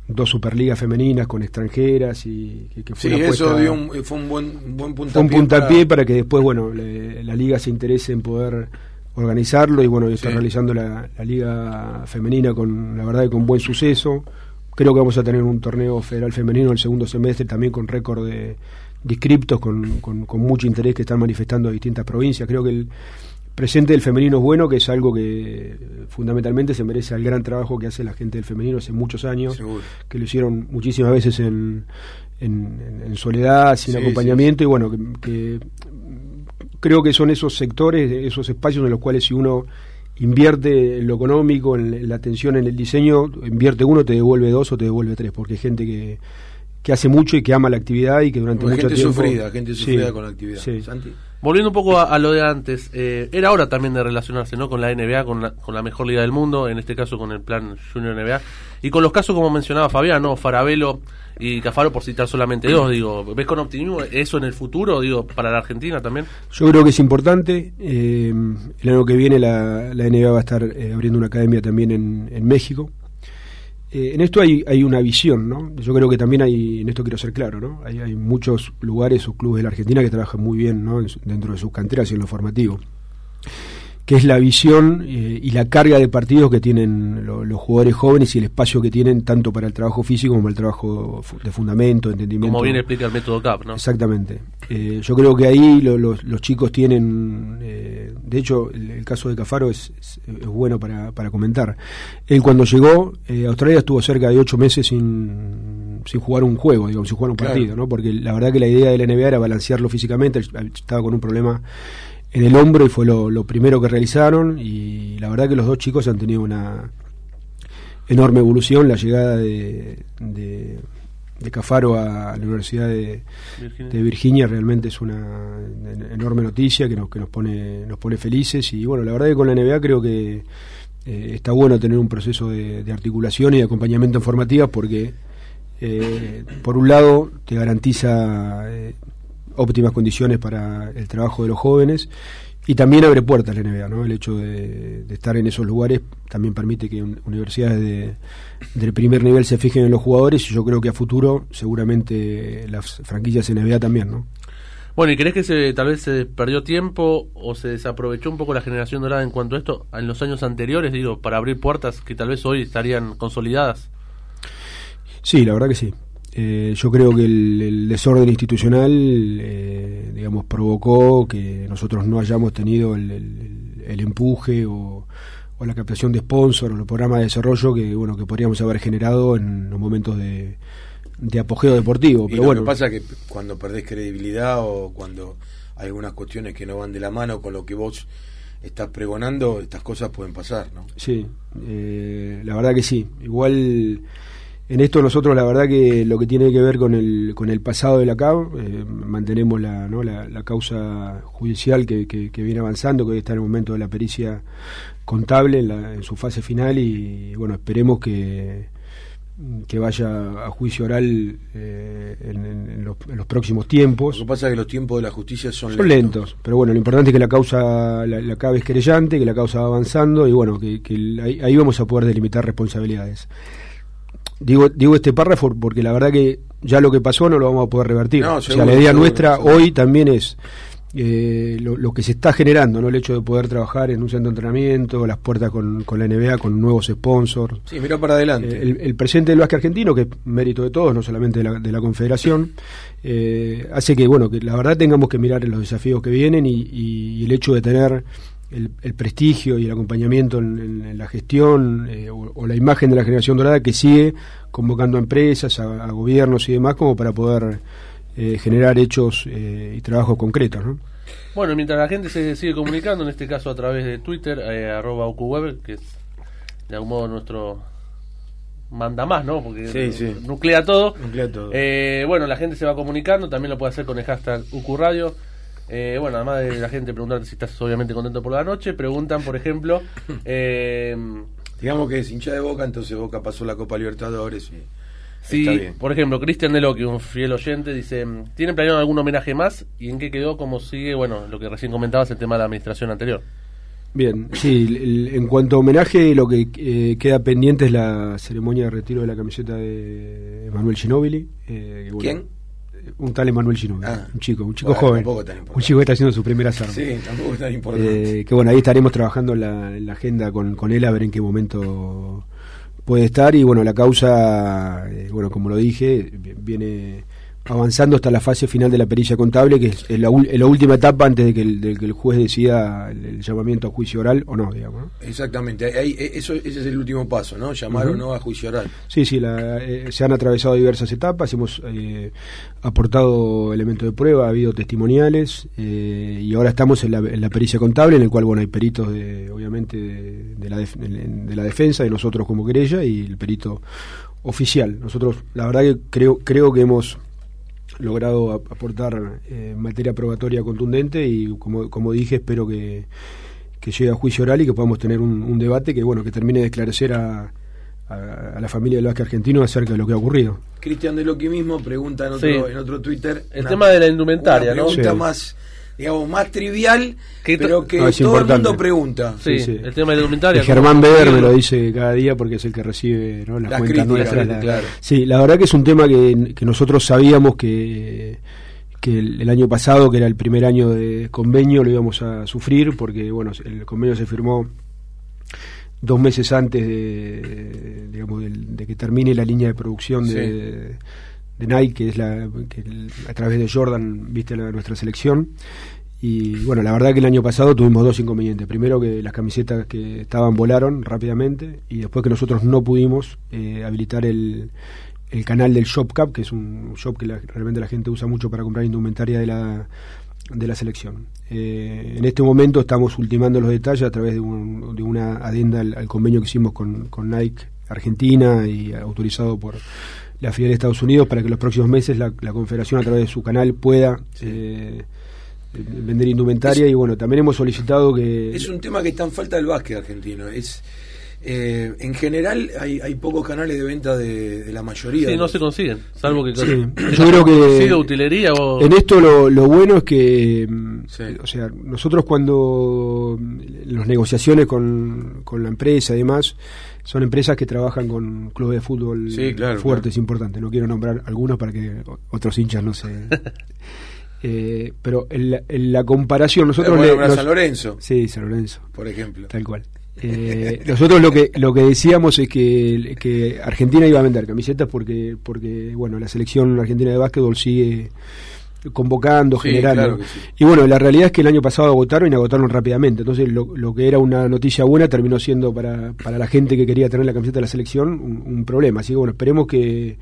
dos superligas femeninas con extranjeras y que, que fue Sí, una eso apuesta- dio un- fue un buen, un buen puntapié. un puntapié para- para, que después, bueno, le- la liga se interese en poder organizarlo y bueno, está Sí. realizando la, la liga femenina con, la verdad, que con buen suceso. Creo que vamos a tener un torneo federal femenino el segundo semestre también con récord de, de inscriptos, con, con, con mucho interés que están manifestando distintas provincias. Creo que el presente del femenino es bueno, que es algo que eh, fundamentalmente se merece al gran trabajo que hace la gente del femenino hace muchos años, Seguro. que lo hicieron muchísimas veces en, en, soledad, sin Sí, acompañamiento, y bueno, que, que creo que son esos sectores, esos espacios en los cuales si uno invierte en lo económico, en, la atención, en el diseño, invierte uno, te devuelve dos o te devuelve tres, porque hay gente que, que hace mucho y que ama la actividad y que durante mucho gente tiempo... sufrida, gente sufrida con la actividad. sí. Santi. Volviendo un poco a, lo de antes, eh, era hora también de relacionarse ¿no? con la NBA, con la, con la mejor liga del mundo, en este caso con el plan Junior NBA, y con los casos como mencionaba Fabián, ¿no? Farabelo y Cafaro, por citar solamente dos, digo, ¿ves con optimismo eso en el futuro, digo, para la Argentina también? Yo creo que es importante. eh, el año que viene la, la NBA va a estar eh, abriendo una academia también en, en México. Eh, en esto hay, hay una visión, ¿no? Yo creo que también hay, en esto quiero ser claro, ¿no? Hay, hay muchos lugares o clubes de la Argentina que trabajan muy bien, ¿no? Dentro de sus canteras y en lo formativo. Que es la visión eh, y la carga de partidos que tienen lo- los jugadores jóvenes y el espacio que tienen tanto para el trabajo físico como para el trabajo de fundamento, de entendimiento. Como bien explica el método CAP, ¿no? Exactamente. Eh, yo creo que ahí lo- los, los chicos tienen, eh, de hecho, el, el caso de Cafaro es, es- es bueno para, para comentar. Él cuando llegó eh, a Australia estuvo cerca de ocho meses sin, sin jugar un juego, digamos, sin jugar un Claro. partido, ¿no? Porque la verdad que la idea de la NBA era balancearlo físicamente. Estaba con un problema en el hombro y fue lo, lo primero que realizaron y la verdad que los dos chicos han tenido una enorme evolución. La llegada de, de, de Cafaro a la Universidad de, Virginia. de Virginia realmente es una en- enorme noticia que nos, que nos pone nos pone felices y bueno la verdad que con la NBA creo que eh, está bueno tener un proceso de, de articulación y de acompañamiento en formativas porque eh, por un lado te garantiza eh, óptimas condiciones para el trabajo de los jóvenes y también abre puertas la NBA, ¿no? El hecho de, de estar en esos lugares también permite que un- universidades de, del primer nivel se fijen en los jugadores y yo creo que a futuro seguramente las franquicias NBA también, ¿no? Bueno, ¿y crees que se, tal vez se perdió tiempo o se desaprovechó un poco la generación dorada en cuanto a esto en los años anteriores, digo, para abrir puertas que tal vez hoy estarían consolidadas? Sí, la verdad que sí. Eh, yo creo que el, el desorden institucional, eh, digamos, provocó que nosotros no hayamos tenido el, el- el empuje o, o la captación de sponsor o los programas de desarrollo que, bueno, que podríamos haber generado en los momentos de, de apogeo deportivo. Y Pero lo bueno, que pasa es que cuando perdés credibilidad o cuando hay algunas cuestiones que no van de la mano con lo que vos estás pregonando, estas cosas pueden pasar, ¿no? Sí, eh, la verdad que sí. Igual en esto nosotros la verdad que lo que tiene que ver con el, con el pasado de la CAB, eh, mantenemos la, ¿no? la, la causa judicial que, que- que viene avanzando, que hoy está en el momento de la pericia contable en, la- en su fase final y bueno, esperemos que que vaya a juicio oral eh, en, en- los, en los próximos tiempos. Lo que pasa es que los tiempos de la justicia son, Son lentos, pero bueno, lo importante es que la causa, la, la CAB es querellante, que la causa va avanzando y bueno, que, que ahí, ahí vamos a poder delimitar responsabilidades. Digo, digo este párrafo porque la verdad que ya lo que pasó no lo vamos a poder revertir. No, o sea, la idea seguro, nuestra seguro. hoy también es eh, lo, lo que se está generando, ¿no? El hecho de poder trabajar en un centro de entrenamiento, las puertas con, con la NBA, con nuevos sponsors. Sí, miró para adelante. Eh, el, el presente del básquet argentino, que es mérito de todos, no solamente de la, de la Confederación, eh, hace que, bueno, que la verdad tengamos que mirar los desafíos que vienen y, y- y el hecho de tener el, el prestigio y el acompañamiento en, en- en la gestión eh, o, o la imagen de la generación dorada que sigue convocando a empresas, a, a gobiernos y demás como para poder eh, generar hechos eh, y trabajos concretos, ¿no? Bueno, mientras la gente se sigue comunicando, en este caso a través de Twitter, eh, arroba UQWeb, que es de algún modo nuestro manda más, ¿no? Porque Sí, sí. nuclea todo. Nuclea todo. Eh, bueno, la gente se va comunicando, también lo puede hacer con el hashtag UQRadio. Eh, bueno, además de la gente preguntarte si estás obviamente contento por la noche, preguntan, por ejemplo, eh, Digamos que es hincha de Boca, entonces Boca pasó la Copa Libertadores y bien. por ejemplo, Cristian Deloqui, un fiel oyente, dice, ¿tienen planeado algún homenaje más? ¿Y en qué quedó? ¿Cómo sigue? Bueno, lo que recién comentabas, el tema de la administración anterior. Bien, sí, el- el- en cuanto a homenaje, lo que eh, queda pendiente es la ceremonia de retiro de la camiseta de Emanuel Ginóbili. eh, que, bueno, ¿Quién? Eh, Un tal Emanuel Ginóbili, Ah. un chico, un chico Bueno, joven, un chico que está haciendo sus primeras armas. Sí, tampoco es tan importante. Eh, que bueno, ahí estaremos trabajando en la, la agenda con, con él a ver en qué momento puede estar y bueno, la causa, eh, bueno, como lo dije, vi- viene avanzando hasta la fase final de la perilla contable, que es la, la última etapa antes de que, el, de que el juez decida el, el llamamiento a juicio oral o no, digamos. ¿no? Exactamente, ahí- ahí- eso, ese es el último paso, ¿no? Llamar o no a juicio oral. Sí, sí, la- eh, se han atravesado diversas etapas, hemos eh, aportado elementos de prueba, ha habido testimoniales eh, y ahora estamos en la, en la pericia contable, en el cual bueno hay peritos, de, obviamente, de, de la def- de la defensa, de nosotros como querella y el perito oficial. Nosotros, la verdad que creo, creo que hemos logrado ap- aportar eh, materia probatoria contundente y como, como dije espero que, que llegue a juicio oral y que podamos tener un, un debate que bueno que termine de esclarecer a, a, a la familia del básquet argentino acerca de lo que ha ocurrido. Cristian de Loqui mismo pregunta en otro, Sí. en otro Twitter. El tema de la indumentaria, una ¿no? pregunta Sí. más, digamos, más trivial, Que pero que No, es todo importante. el mundo pregunta. Sí, Sí, sí. el tema de la indumentaria. Y ¿cómo Germán Beder me lo dice cada día porque es el que recibe ¿no? las Las cuentas críticas, nuestras. la- claro. Sí, la verdad que es un tema que, que nosotros sabíamos que, que el, el año pasado, que era el primer año de convenio, lo íbamos a sufrir porque bueno el convenio se firmó dos meses antes de, digamos, del- de que termine la línea de producción de, de Nike, que es la que a través de Jordan viste la, nuestra selección. Y bueno, la verdad que el año pasado tuvimos dos inconvenientes. Primero que las camisetas que estaban volaron rápidamente y después que nosotros no pudimos eh, habilitar el, el canal del Shop Cup, que es un shop que la- realmente la gente usa mucho para comprar indumentaria de la, de la selección. Eh, en este momento estamos ultimando los detalles a través de, un- de una adenda al, al convenio que hicimos con, con Nike Argentina y autorizado por la filial de Estados Unidos para que los próximos meses la, la Confederación a través de su canal pueda eh, vender indumentaria y bueno, también hemos solicitado que... Es un tema que está en falta del básquet argentino. Es eh, En general hay, hay pocos canales de venta de, de la mayoría. Sí, no se consiguen, salvo que Sí, yo creo que utilería o en esto lo, lo bueno es que mm, Sí. o sea nosotros cuando mm, las negociaciones con, con la empresa y demás son empresas que trabajan con clubes de fútbol Sí, claro, fuertes importantes no quiero nombrar algunos para que otros hinchas no se Eh, pero en la, en la comparación nosotros Bueno, le- San Lorenzo, sí San Lorenzo por ejemplo. Tal cual. Eh, nosotros lo que lo que decíamos es que, que Argentina iba a vender camisetas porque porque bueno la selección argentina de básquetbol sigue convocando, Sí, generando. claro que sí. Y bueno, la realidad es que el año pasado agotaron y agotaron rápidamente. Entonces lo, lo que era una noticia buena terminó siendo para, para la gente que quería tener la camiseta de la selección un, un problema. Así que bueno, esperemos que,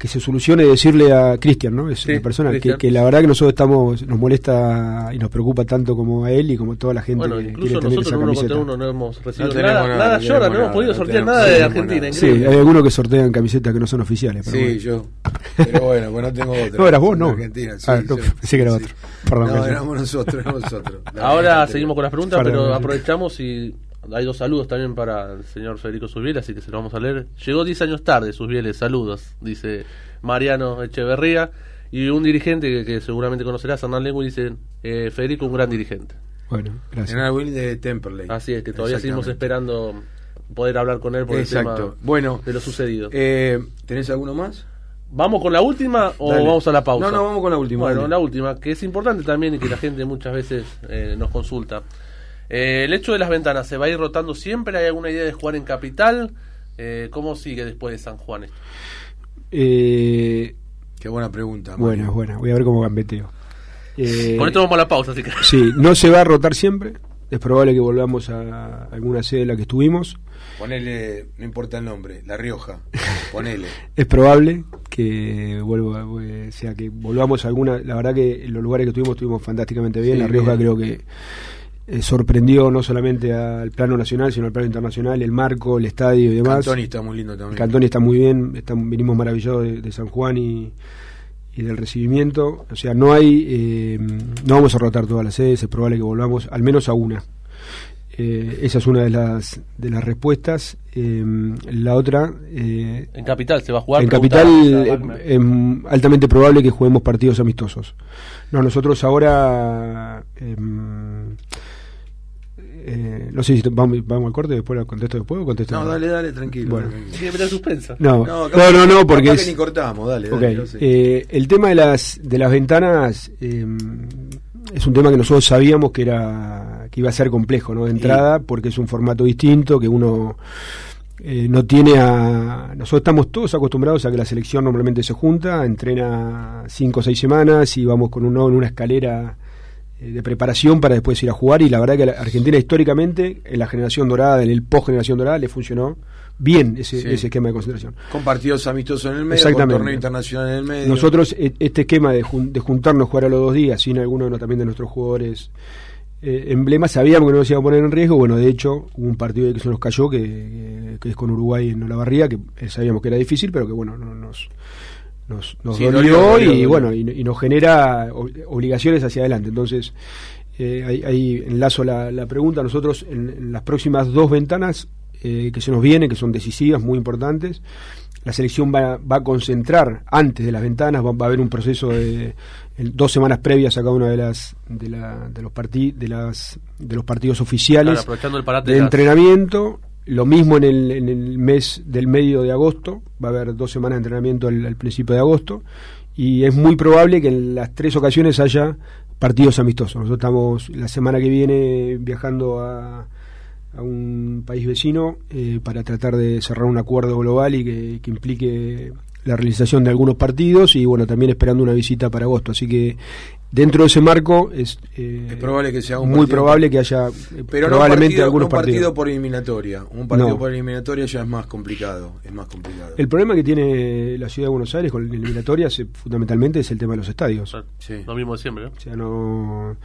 que se solucione decirle a Cristian, ¿no? Es Sí, una persona que, la verdad que nosotros estamos nos molesta y nos preocupa tanto como a él y como a toda la gente Bueno, que quiere incluso tener nosotros esa uno contra camiseta. uno no hemos recibido No nada, nada, nada no llora, no hemos podido nada, sortear nada de nada. Argentina, Sí, increíble. hay algunos que sortean camisetas que no son oficiales. Pero Sí, bueno. yo. Pero bueno, pues no tengo otra. No, eras vos, no. Argentina, sí, Ah, no, sí, pensé que era sí. otro. Perdón, no, éramos nosotros, éramos nosotros. Ahora seguimos con las preguntas, Perdón, pero sí. aprovechamos y hay dos saludos también para el señor Federico Susbiel, así que se lo vamos a leer. Llegó 10 años tarde, Susbieles, saludos, dice Mariano Echeverría. Y un dirigente que, que seguramente conocerás, Hernán Lengua, dice eh, Federico, un gran dirigente. Bueno, gracias. General Will de Temperley. Así es, que todavía seguimos esperando poder hablar con él por el tema Bueno, de lo sucedido. eh, ¿tenés alguno más? ¿Vamos con la última o Dale. vamos a la pausa? No, no, vamos con la última, Bueno, dale. la última, que es importante también y que la gente muchas veces eh, nos consulta. Eh, el hecho de las ventanas, ¿se va a ir rotando siempre? ¿Hay alguna idea de jugar en capital? Eh, ¿Cómo sigue después de San Juan esto? Eh, Qué buena pregunta. Mario. buena, buena. Voy a ver cómo gambeteo. Eh, Con esto vamos a la pausa, así que... Sí, no se va a rotar siempre. Es probable que volvamos a alguna sede en la que estuvimos. Ponele, no importa el nombre, La Rioja. Ponele. Es probable que vuelva, eh, o sea, que volvamos a alguna. La verdad que en los lugares que estuvimos estuvimos fantásticamente bien. Sí, la Rioja bien. creo que eh, sorprendió no solamente al plano nacional, sino al plano internacional, el marco, el estadio y demás. Cantoni está muy lindo también. Cantoni está muy bien, está- venimos maravillados de, de San Juan y, y del recibimiento. O sea, no hay, eh, no vamos a rotar todas las sedes, es probable que volvamos al menos a una. Eh, esa es una de las de las respuestas. Eh, la otra, eh, En capital se va a jugar. en capital eh, em, altamente probable que juguemos partidos amistosos. No, nosotros ahora em, eh, no sé si te- vamos, vamos al corte después la contesto después o contesto No, ahora? dale, dale, tranquilo. Bueno. tranquilo. Que suspensa. No, No, no, no, no, porque que es- ni cortamos, dale, Ok, dale, no sé. eh, el tema de las de las ventanas eh, es un tema que nosotros sabíamos que era que iba a ser complejo, ¿no? De entrada, porque es un formato distinto que uno eh, no tiene a nosotros estamos todos acostumbrados a que la selección normalmente se junta, entrena cinco o seis semanas y vamos con uno en una escalera de preparación para después ir a jugar y la verdad que la Argentina históricamente en la generación dorada, en el post generación dorada le funcionó bien ese, Sí. ese esquema de concentración. Con partidos amistosos en el medio, con torneo internacional en el medio. Nosotros, e- este esquema de, jun- de juntarnos, jugar a los dos días, sin alguno también de nuestros jugadores eh, emblemas, sabíamos que no nos iba a poner en riesgo. Bueno, de hecho, hubo un partido que se nos cayó, que, que- que es con Uruguay en Olavarría, que eh, sabíamos que era difícil, pero que bueno, no- nos, nos, nos Sí, dolió, y bueno, y, y nos genera ob- obligaciones hacia adelante. Entonces, eh, ahí, ahí enlazo la, la pregunta. Nosotros, en, en las próximas dos ventanas eh, que se nos vienen, que son decisivas, muy importantes, la selección va, va a concentrar antes de las ventanas, va, va a haber un proceso de en dos semanas previas a cada una de las de, la- de los parti- de las de los partidos oficiales Claro, aprovechando el parate de entrenamiento. Lo mismo en el, en el mes del medio de agosto, va a haber dos semanas de entrenamiento al, al principio de agosto, y es muy probable que en las tres ocasiones haya partidos amistosos. Nosotros estamos la semana que viene viajando a, un país vecino eh, para tratar de cerrar un acuerdo global y que implique la realización de algunos partidos y bueno también esperando una visita para agosto así que dentro de ese marco es, eh, Es probable que sea un muy probable que haya eh, Pero no un probablemente partido, algunos no un partido partidos por eliminatoria. Un partido No. por eliminatoria ya es más complicado. Es más complicado. el problema que tiene la ciudad de Buenos Aires con la eliminatoria es, fundamentalmente es el tema de los estadios Sí. Lo mismo de siempre, ¿no? o sea no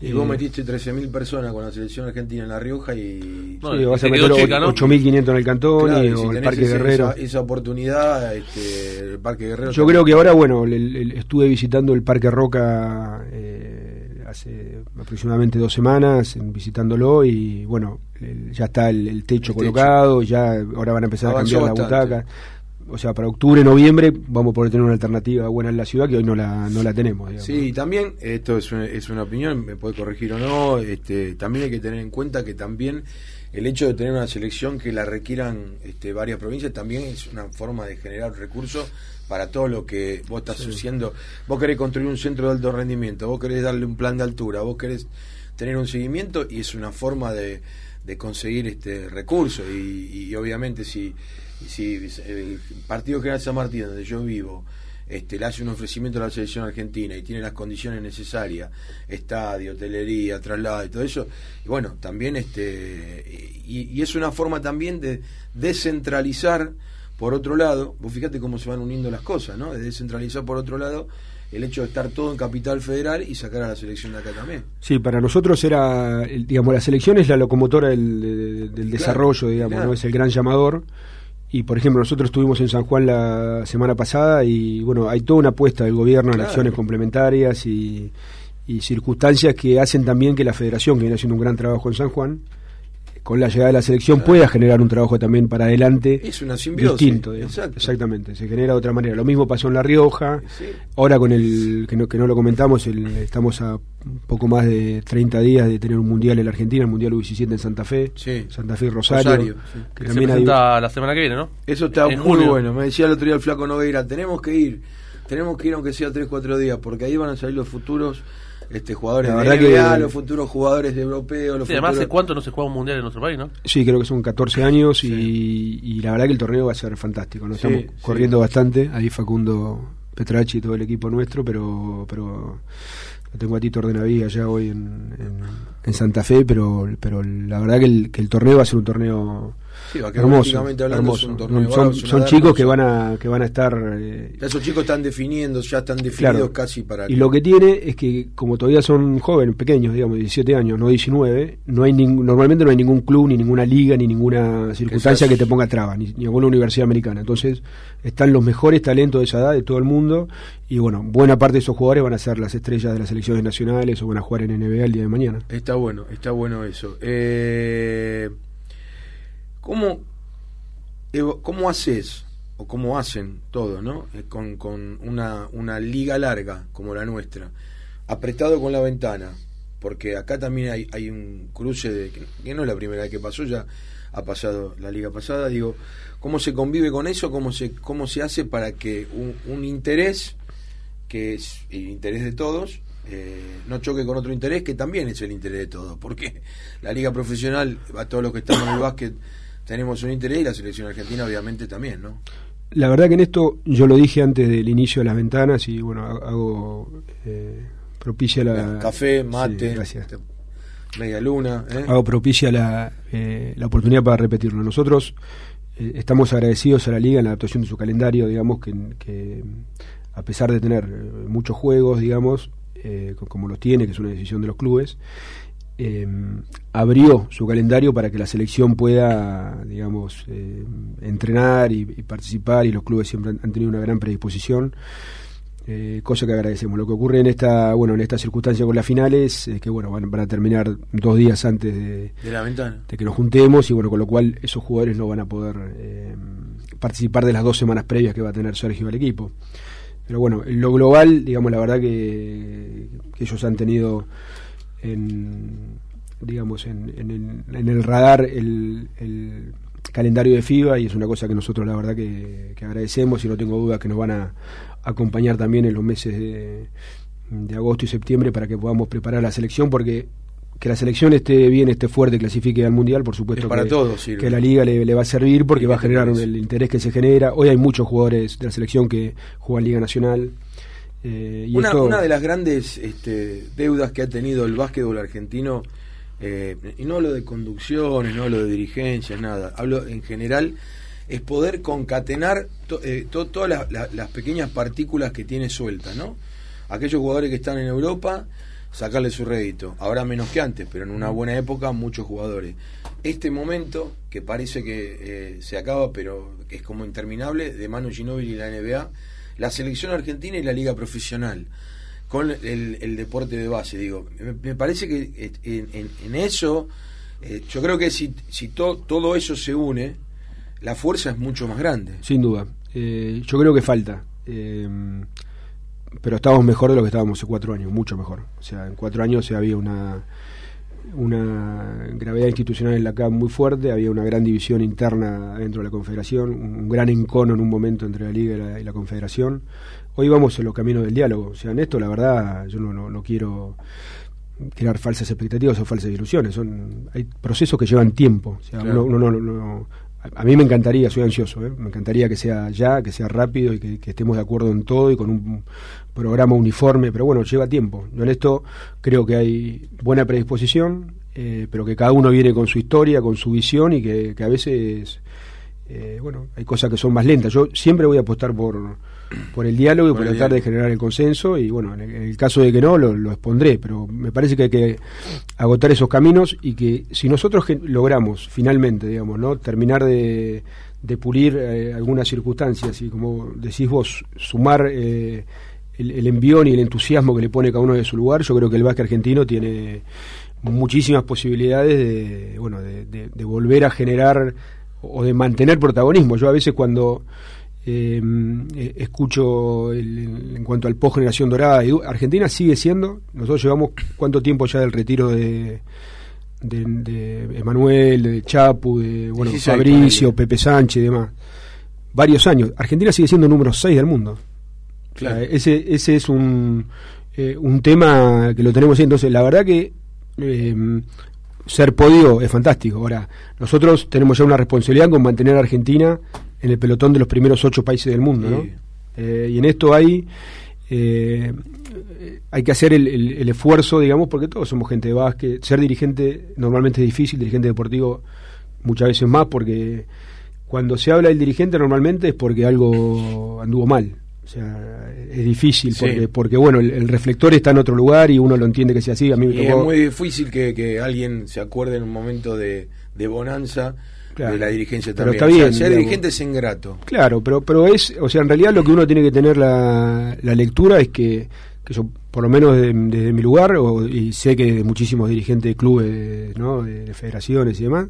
Y vos metiste 13.000 personas con la selección argentina en La Rioja y... No, sí, vas a te meter quedó chica, ¿no? 8.500 en el Cantón Claro, y- o si el Parque ese- Guerrero Esa, esa oportunidad, este, el Parque Guerrero... Yo creo que ahora, bueno, el- el- estuve visitando el Parque Roca eh, hace aproximadamente dos semanas, en- visitándolo y bueno, el- ya está el, el techo El colocado, ya ahora van a empezar Avanzó a cambiar la butaca. O sea, para octubre, noviembre vamos a poder tener una alternativa buena en la ciudad que hoy no la, no la tenemos. digamos. Sí, y también, esto es una, es una opinión, me puede corregir o no, este, también hay que tener en cuenta que también el hecho de tener una selección que la requieran este, varias provincias también es una forma de generar recursos para todo lo que vos estás haciendo. Vos querés construir un centro de alto rendimiento, vos querés darle un plan de altura, vos querés tener un seguimiento y es una forma de, de conseguir este recursos y, y obviamente si, si el Partido General San Martín donde yo vivo este, le hace un ofrecimiento a la selección argentina y tiene las condiciones necesarias, estadio, hotelería, traslado y todo eso, y bueno, también este, y, y es una forma también de descentralizar por otro lado, vos fíjate cómo se van uniendo las cosas, ¿no? De descentralizar por otro lado el hecho de estar todo en capital federal y sacar a la selección de acá también. Sí, para nosotros era, digamos, la selección es la locomotora del, de- del desarrollo, digamos, claro. ¿no? Es el gran llamador. Y, por ejemplo, nosotros estuvimos en San Juan la semana pasada y, bueno, hay toda una apuesta del gobierno en acciones complementarias y, y circunstancias que hacen también que la federación, que viene haciendo un gran trabajo en San Juan, con la llegada de la selección pueda generar un trabajo también para adelante Es una simbiosis. distinto. Exacto. Exactamente, se genera de otra manera. Lo mismo pasó en La Rioja, Sí. ahora con el, que no, que no lo comentamos, el- estamos a un poco más de 30 días de tener un mundial en la Argentina, el Mundial U17 en Santa Fe, Sí. Santa Fe y Rosario, Rosario, sí. que Que se hay... presenta la semana que viene, ¿no? Eso está En muy bueno. Me decía el otro día el flaco Nogueira, tenemos que ir, tenemos que ir aunque sea 3, 4 días, porque ahí van a salir los futuros este jugadores La de verdad NBA, que- los futuros jugadores de europeos, los Sí, además, ¿hace cuánto no se juega un mundial en nuestro país, no? Sí, creo que son 14 años y, y la verdad que el torneo va a ser fantástico. Nos Sí, estamos sí. corriendo bastante. Ahí Facundo Petracci y todo el equipo nuestro, pero pero lo tengo a Tito Ordenaví allá hoy en, en, en Santa Fe, pero pero la verdad que el, que el torneo va a ser un torneo Sí, hermoso. es hermoso. un torneo son chicos que van a que van a estar eh, Ya esos chicos están definiendo, ya están definidos Claro. casi para... Y lo que tiene es que, como todavía son jóvenes, pequeños, digamos, 17 años, no 19, no hay ning- normalmente no hay ningún club, ni ninguna liga, ni ninguna circunstancia que, te ponga traba, ni, ni ninguna universidad americana. Entonces, están los mejores talentos de esa edad, de todo el mundo, y bueno, buena parte de esos jugadores van a ser las estrellas de las selecciones nacionales o van a jugar en NBA el día de mañana. Está bueno, está bueno eso. Eh, ¿cómo, ¿Cómo haces, o cómo hacen todos, ¿no? Eh, con, con una, una liga larga como la nuestra, apretado con la ventana, porque acá también hay, hay un cruce de, que, no es la primera vez que pasó, ya ha pasado la liga pasada, digo, ¿cómo se convive con eso? ¿Cómo se, cómo se hace para que un, un interés, que es el interés de todos, eh, no choque con otro interés que también es el interés de todos, porque la liga profesional, a todos los que estamos en el básquet, tenemos un interés y la selección argentina obviamente también, ¿no? La verdad que en esto, yo lo dije antes del inicio de las ventanas, y bueno, ha- hago eh, propicia la... Café, Sí, mate, gracias. media luna, ¿eh? hago propicia la, eh, la oportunidad para repetirlo. Nosotros eh, estamos agradecidos a la liga en la adaptación de su calendario, digamos, que, que, a pesar de tener muchos juegos, digamos, co- como los tiene, que es una decisión de los clubes, eh, abrió su calendario para que la selección pueda, digamos, eh, entrenar y, y participar y los clubes siempre han, han tenido una gran predisposición. Eh, cosa que agradecemos. Lo que ocurre en esta, bueno, en esta circunstancia con las finales es que bueno, van, van a terminar dos días antes de, de la ventana. de que nos juntemos y bueno, con lo cual esos jugadores no van a poder eh, participar de las dos semanas previas que va a tener Sergio al equipo. Pero bueno, en lo global, digamos, la verdad que, que ellos han tenido en, digamos, en, en el, en el radar el, el calendario de FIBA y es una cosa que nosotros la verdad que, que agradecemos y no tengo duda que nos van a acompañar también en los meses de, de agosto y septiembre para que podamos preparar la selección porque que la selección esté bien, esté fuerte, clasifique al mundial, por supuesto Es para que, todos sirve. que la liga le, le va a servir porque ¿Y va a generar el interés que se genera. Hoy hay muchos jugadores de la selección que juegan Liga Nacional. Eh, y Una, esto- una de las grandes este, deudas que ha tenido el básquetbol argentino, eh, y no hablo de conducciones, no hablo de dirigencias, nada, hablo en general, es poder concatenar to- eh, to- todas las, las- las pequeñas partículas que tiene sueltas, ¿no? Aquellos jugadores que están en Europa, sacarle su rédito. Ahora menos que antes, pero en una buena época muchos jugadores. Este momento, que parece que se acaba, pero que es como interminable, de Manu Ginóbili y la NBA, la selección argentina y la liga profesional con el, el deporte de base digo me, me parece que en, en- en eso eh, yo creo que si, si to- todo eso se une la fuerza es mucho más grande Sin duda. Eh, yo creo que falta. Eh, pero estamos mejor de lo que estábamos hace cuatro años, mucho mejor. O sea, en cuatro años había una, una gravedad institucional en la CAP muy fuerte, había una gran división interna dentro de la Confederación, un, gran encono en un momento entre la Liga y la, y la Confederación. Hoy vamos en los caminos del diálogo. O sea, en esto, la verdad, yo no, no, no quiero crear falsas expectativas o falsas ilusiones. Son, hay procesos que llevan tiempo. O sea, Claro. uno- uno no- no- a, a mí me encantaría, soy ansioso, ¿eh? me encantaría que sea ya, que sea rápido y que, que estemos de acuerdo en todo y con un programa uniforme, pero bueno, lleva tiempo. Yo en esto creo que hay buena predisposición, eh, pero que cada uno viene con su historia, con su visión y que, que a veces, eh, bueno, hay cosas que son más lentas. Yo siempre voy a apostar por, por el diálogo y Por tratar de generar el consenso y bueno, en el, en el caso de que no, lo, lo expondré, pero me parece que hay que agotar esos caminos y que si nosotros logramos finalmente, digamos, no terminar de, de pulir eh, algunas circunstancias y como decís vos, sumar eh, el, el envión y el entusiasmo que le pone cada uno de su lugar, yo creo que el básquet argentino tiene muchísimas posibilidades de, bueno, de, de- de volver a generar o de mantener protagonismo. Yo a veces cuando eh, eh, escucho el- en cuanto al post generación dorada, Argentina sigue siendo, nosotros llevamos cuánto tiempo ya del retiro de de, Emanuel, de Chapu, de bueno, 16 Fabricio. Pepe Sánchez y demás. Varios años. Argentina sigue siendo el número 6 del mundo. Claro. Sea, ese, ese es un, eh, un tema que lo tenemos ahí. Entonces, la verdad que eh, ser podio es fantástico. Ahora, nosotros tenemos ya una responsabilidad con mantener a Argentina en el pelotón de los primeros ocho países del mundo. ¿no? Sí. Eh, y en esto hay eh, hay que hacer el, el- el esfuerzo, digamos, porque todos somos gente de básquet. Ser dirigente normalmente es difícil, dirigente deportivo muchas veces más, porque cuando se habla del dirigente normalmente es porque algo anduvo mal. O sea, es difícil, Sí. porque, porque bueno, el, el reflector está en otro lugar y uno lo entiende que sea así. A mí me Y es tocó- muy difícil que, que alguien se acuerde en un momento de, de bonanza Claro. de la dirigencia Pero también. está O sea, bien, ser digamos. dirigente es ingrato. Claro, pero, pero es, o sea, en realidad lo que uno tiene que tener la, la lectura es que, que yo, por lo menos de- desde mi lugar, o- y sé que de muchísimos dirigentes de clubes, ¿no? de, de federaciones y demás,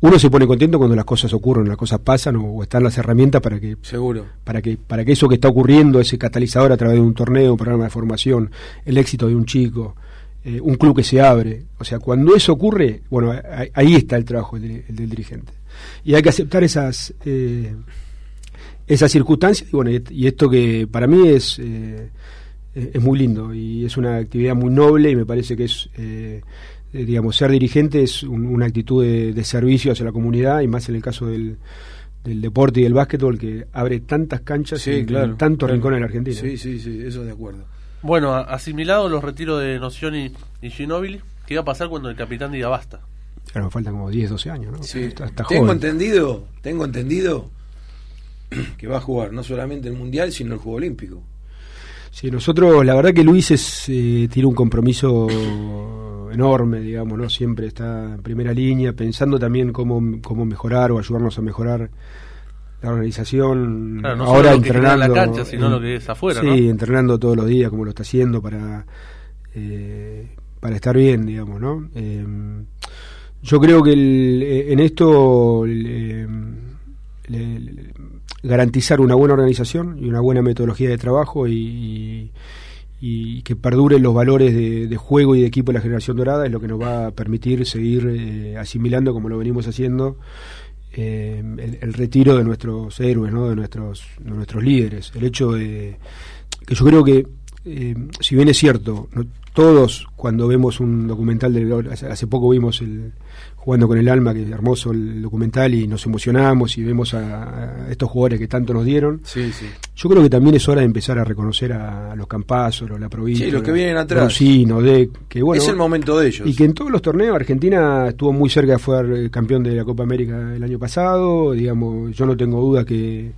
uno se pone contento cuando las cosas ocurren, las cosas pasan o, o están las herramientas para que, Seguro. para que, para que eso que está ocurriendo, ese catalizador a través de un torneo, un programa de formación, el éxito de un chico, eh, un club que se abre, o sea, cuando eso ocurre, bueno, ahí, ahí está el trabajo del, el del dirigente. Y hay que aceptar esas eh, esas circunstancias y bueno, y, y esto que para mí es eh, es es muy lindo y es una actividad muy noble y me parece que es eh, eh, digamos ser dirigente es un- una actitud de, de servicio hacia la comunidad y más en el caso del, del deporte y del básquetbol que abre tantas canchas Sí, en, claro. en tantos claro. rincones de la Argentina. Sí, sí, sí, eso de acuerdo. Bueno, asimilado los retiros de Nocioni y Ginóbili, ¿qué va a pasar cuando el capitán diga basta? Claro, me faltan como 10, 12 años, ¿no? Sí. Está, está tengo joven. entendido, tengo entendido que va a jugar no solamente el mundial, sino el juego olímpico. Sí, nosotros, la verdad que Luis es, eh, tiene un compromiso enorme, digamos, ¿no? Siempre está en primera línea, pensando también cómo, cómo mejorar o ayudarnos a mejorar la organización. Claro, no Ahora solo lo que genera en entrenando. la cancha, sino lo que es afuera, Sí, ¿no? entrenando todos los días, como lo está haciendo para, eh, para estar bien, digamos, ¿no? Eh, yo creo que el- eh, en esto le- garantizar una buena organización y una buena metodología de trabajo y, y que perduren los valores de, juego y de equipo de la generación dorada es lo que nos va a permitir seguir eh, asimilando como lo venimos haciendo eh, el, el retiro de nuestros héroes, ¿no? de nuestros de nuestros líderes. El hecho de que yo creo que eh, si bien es cierto, no- todos cuando vemos un documental de hace poco vimos el jugando con el alma, que es hermoso el documental y nos emocionamos y vemos a, a estos jugadores que tanto nos dieron. Sí, sí. Yo creo que también es hora de empezar a reconocer a los Campazos, la provincia, Sí, los que vienen atrás. de que bueno, es el momento de ellos. y que en todos los torneos Argentina estuvo muy cerca de ser eh, campeón de la Copa América el año pasado, digamos, yo no tengo duda que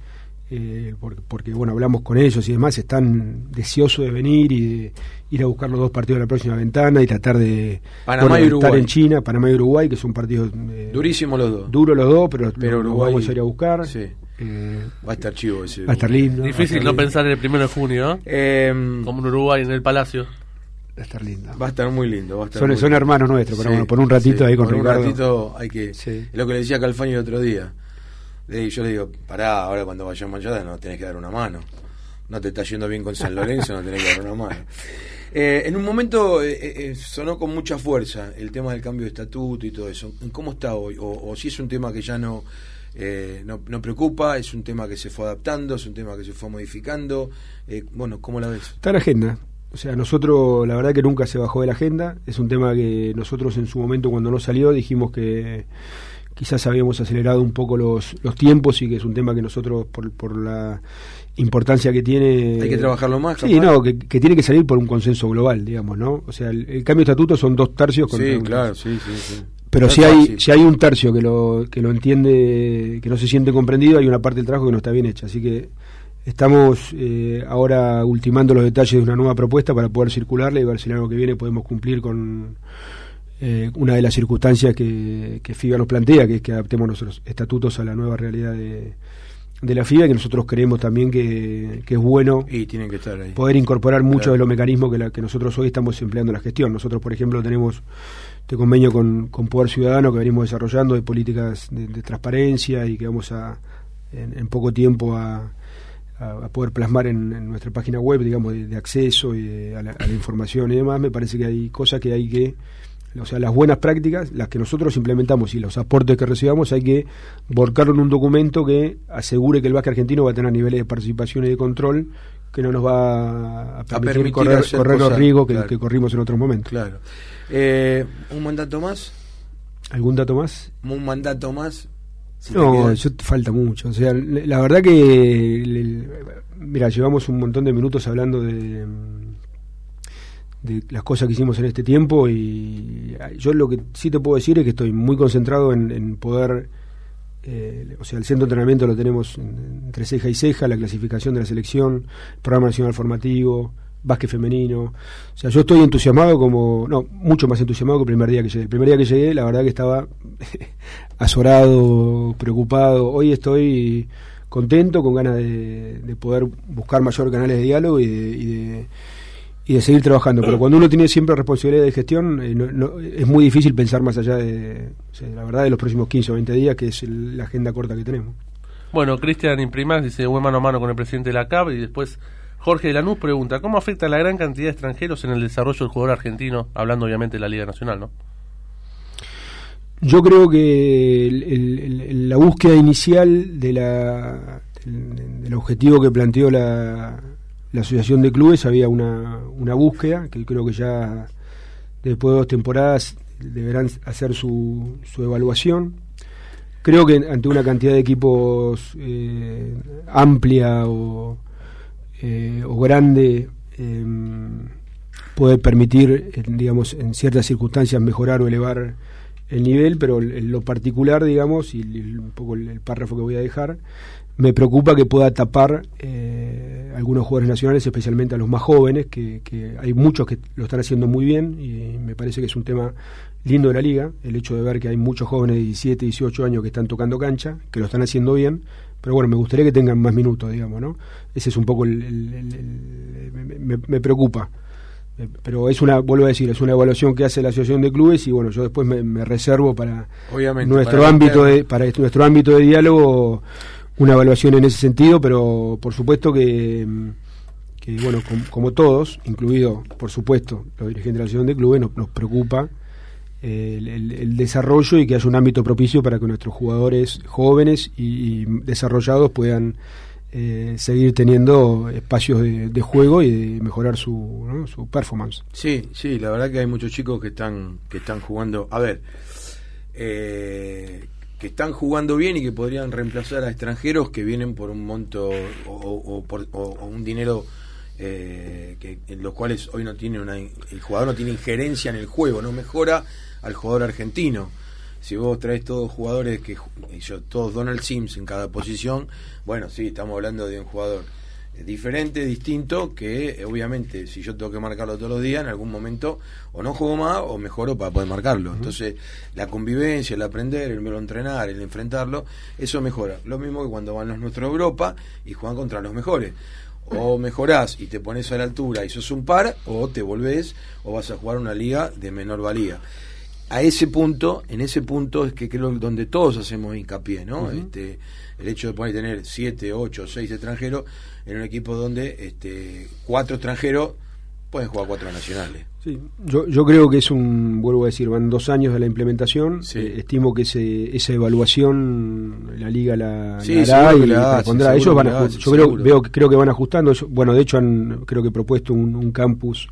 eh, porque, porque, bueno, hablamos con ellos y demás, están deseosos de venir y de ir a buscar los dos partidos de la próxima ventana y tratar de Panamá bueno, y estar en China, Panamá y Uruguay, que son partidos eh, Durísimos los dos. duros los dos, pero, Pero lo Uruguay- vamos a ir a buscar. Sí. Eh, Va a estar chivo ese. va a estar lindo. Difícil no pensar en el primero de junio. Eh, Como en Uruguay, en el Palacio. Va a estar lindo. va a estar muy lindo. Va a estar Son, muy son lindo. hermanos nuestros, pero Sí, bueno, por un ratito sí, ahí con por Ricardo. un ratito hay que. Sí. Es lo que le decía Calfaño el otro día. Le- yo le digo, pará, ahora cuando vayamos allá no tenés que dar una mano. No te está yendo bien con San Lorenzo, no tenés que dar una mano. Eh, en un momento eh, eh, sonó con mucha fuerza el tema del cambio de estatuto y todo eso. ¿Cómo está hoy? O, si es un tema que ya no, no, preocupa, es un tema que se fue adaptando, es un tema que se fue modificando. Bueno, ¿cómo la ves? Está en agenda. O sea, nosotros, la verdad que nunca se bajó de la agenda. Es un tema que nosotros en su momento, cuando no salió, dijimos que quizás habíamos acelerado un poco los, los tiempos y que es un tema que nosotros, por, por la importancia que tiene. Hay que trabajarlo más, Sí, capaz. no, que, que tiene que salir por un consenso global, digamos, ¿no? O sea, el, el cambio de estatuto son dos tercios contra Sí, claro, sí, sí, sí. Pero si hay, si hay un tercio que lo, que lo entiende, que no se siente comprendido, hay una parte del trabajo que no está bien hecha. Así que estamos eh, ahora ultimando los detalles de una nueva propuesta para poder circularla y ver si el año que viene podemos cumplir con eh, una de las circunstancias que, que FIBA nos plantea, que es que adaptemos nuestros estatutos a la nueva realidad de, de la FIBA que nosotros creemos también que, que es bueno Y tienen que estar ahí. poder incorporar muchos de los mecanismos que, la- que nosotros hoy estamos empleando en la gestión. Nosotros, por ejemplo, tenemos este convenio con, con Poder Ciudadano que venimos desarrollando de políticas de, de transparencia y que vamos a en, en poco tiempo a, a- a poder plasmar en, en nuestra página web, digamos, de, de acceso y de- a, la, a la información y demás. Me parece que hay cosas que hay que, o sea, las buenas prácticas, las que nosotros implementamos y los aportes que recibamos, hay que volcarlo en un documento que asegure que el básquet argentino va a tener niveles de participación y de control que no nos va a permitir, permitir correr, los riesgos que, claro. que corrimos en otros momentos. Claro. Eh, ¿Un mandato más? ¿Algún dato más? ¿Un mandato más? Si No, yo falta mucho. O sea, la verdad que, le- mira, llevamos un montón de minutos hablando de, de las cosas que hicimos en este tiempo y yo lo que sí te puedo decir es que estoy muy concentrado en, poder, eh, o sea, el centro de entrenamiento lo tenemos en- entre ceja y ceja, la clasificación de la selección, programa nacional formativo, básquet femenino. O sea, yo estoy entusiasmado como, no, mucho más entusiasmado que el primer día que llegué. El primer día que llegué, la verdad que estaba azorado, preocupado. Hoy estoy contento, con ganas de, de poder buscar mayor canales de diálogo y de, y de, y de seguir trabajando. Pero cuando uno tiene siempre responsabilidad de gestión, eh, no- no- es muy difícil pensar más allá de, o sea, la verdad, de los próximos 15 o 20 días, que es el- la agenda corta que tenemos. Bueno, Cristian Imprimax dice buen mano a mano con el presidente de la CAB y después Jorge de Lanús pregunta ¿cómo afecta la gran cantidad de extranjeros en el desarrollo del jugador argentino? Hablando obviamente de la Liga Nacional, ¿no? Yo creo que el- el- el- la búsqueda inicial de la, del, del objetivo que planteó la, la Asociación de Clubes había una, una búsqueda que creo que ya después de dos temporadas deberán hacer su, su evaluación. Creo que ante una cantidad de equipos eh, amplia o, eh, o grande em, puede permitir, eh, digamos, en ciertas circunstancias mejorar o elevar el nivel, pero en lo particular, digamos, y un poco el párrafo que voy a dejar, me preocupa que pueda tapar eh, algunos jugadores nacionales, especialmente a los más jóvenes, que, que hay muchos que lo están haciendo muy bien y me parece que es un tema lindo de la liga, el hecho de ver que hay muchos jóvenes de 17, 18 años que están tocando cancha, que lo están haciendo bien, pero bueno, me gustaría que tengan más minutos, digamos, ¿no? Ese es un poco el... el- el- el- me- me- preocupa. Eh, pero es una, vuelvo a decir, es una evaluación que hace la asociación de clubes y bueno, yo después me, me reservo para Obviamente, nuestro para ámbito de, para est- nuestro ámbito de diálogo una evaluación en ese sentido, pero por supuesto que, bueno, com- como todos, incluido por supuesto los dirigentes de la asociación de clubes, nos, preocupa eh, el, desarrollo y que haya un ámbito propicio para que nuestros jugadores jóvenes y, desarrollados puedan eh, seguir teniendo espacios de, juego y de mejorar su, su performance. Sí, sí, la verdad que hay muchos chicos que están que están jugando. A ver, eh, que están jugando bien y que podrían reemplazar a extranjeros que vienen por un monto o, o- un dinero eh, que en los cuales hoy no tiene una el jugador no tiene injerencia en el juego, no mejora al jugador argentino. Si vos traes todos jugadores que yo, todos Donald Sims en cada posición, bueno, sí, estamos hablando de un jugador diferente, distinto, que eh, obviamente si yo tengo que marcarlo todos los días, en algún momento o no juego más o mejoro para poder marcarlo. Entonces, la convivencia, el aprender, el verlo entrenar, el enfrentarlo, eso mejora. Lo mismo que cuando van los nuestros a Europa y juegan contra los mejores. O mejorás y te pones a la altura y sos un par, o te volvés o vas a jugar una liga de menor valía a ese punto, en ese punto es que creo donde todos hacemos hincapié, ¿no? Este, el hecho de poder tener siete, ocho, seis extranjeros en un equipo donde este, cuatro extranjeros pueden jugar cuatro nacionales. Sí, yo, yo creo que es un, vuelvo a decir, van dos años de la implementación. Eh, estimo que ese, esa evaluación la liga la, Sí, la hará y la seguro Ellos van a yo creo, veo, creo que van ajustando. Bueno, de hecho han creo que propuesto un, un campus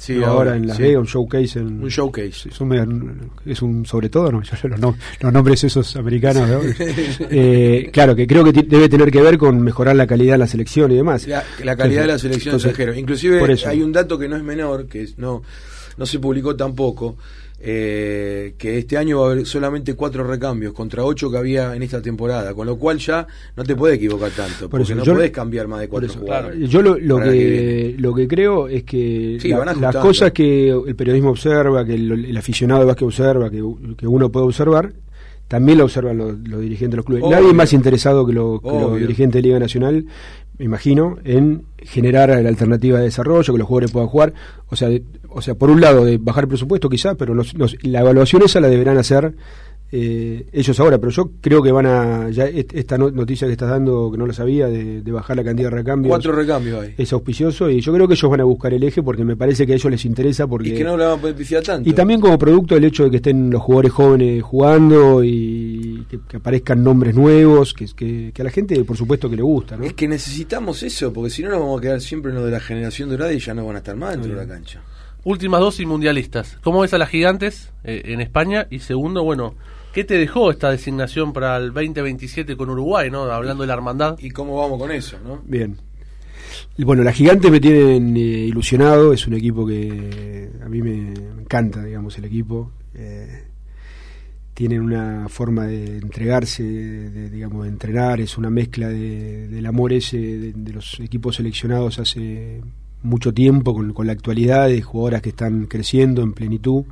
Sí, ahora, ahora, en Las sí. Vegas, un showcase. En, Un showcase. Es un, es un sobre todo, ¿no? Yo- los, nom- los nombres esos americanos, ¿no? Eh, claro, que creo que debe tener que ver con mejorar la calidad de la selección y demás. La, la calidad de la selección Entonces, extranjera. Inclusive por eso. hay un dato que no es menor, que no, no se publicó tampoco, eh, que este año va a haber solamente cuatro recambios contra ocho que había en esta temporada, con lo cual ya no te puedes equivocar tanto, Por porque eso, no puedes cambiar más de cuatro eso, jugadores. Yo lo, lo que, lo que creo es que Sí, la- las cosas que el periodismo observa, que el, el aficionado de básquet observa, que, que uno puede observar, también la observan los, los dirigentes de los clubes. Obvio. Nadie más interesado que, lo- que los dirigentes de Liga Nacional, me imagino, en generar la alternativa de desarrollo, que los jugadores puedan jugar. O sea, de- o sea por un lado, de bajar el presupuesto quizá, pero los- los- la evaluación esa la deberán hacer eh, ellos ahora. Pero yo creo que van a. Ya est- esta no- noticia que estás dando, que no la sabía, de, de bajar la cantidad de recambios. Cuatro recambios hay. es auspicioso y yo creo que ellos van a buscar el eje porque me parece que a ellos les interesa porque Y que no le van a poder tanto. y también como producto el hecho de que estén los jugadores jóvenes jugando y que, que aparezcan nombres nuevos, que, que, que a la gente por supuesto que le gusta, ¿no? Es que necesitamos eso, porque si no nos vamos a quedar siempre en lo de la generación dorada y ya no van a estar más dentro de la cancha. Últimas dos y mundialistas. ¿Cómo ves a las gigantes eh, en España? Y segundo, bueno, ¿qué te dejó esta designación para el 2027 con Uruguay, no? Hablando de la hermandad. ¿Y cómo vamos con eso, no? Bien. Bueno, las gigantes me tienen eh, ilusionado, es un equipo que a mí me, me encanta, digamos, el equipo. Eh, tienen una forma de entregarse, de, digamos, de entrenar, es una mezcla de- del amor ese de, los equipos seleccionados hace mucho tiempo con, la actualidad de jugadoras que están creciendo en plenitud.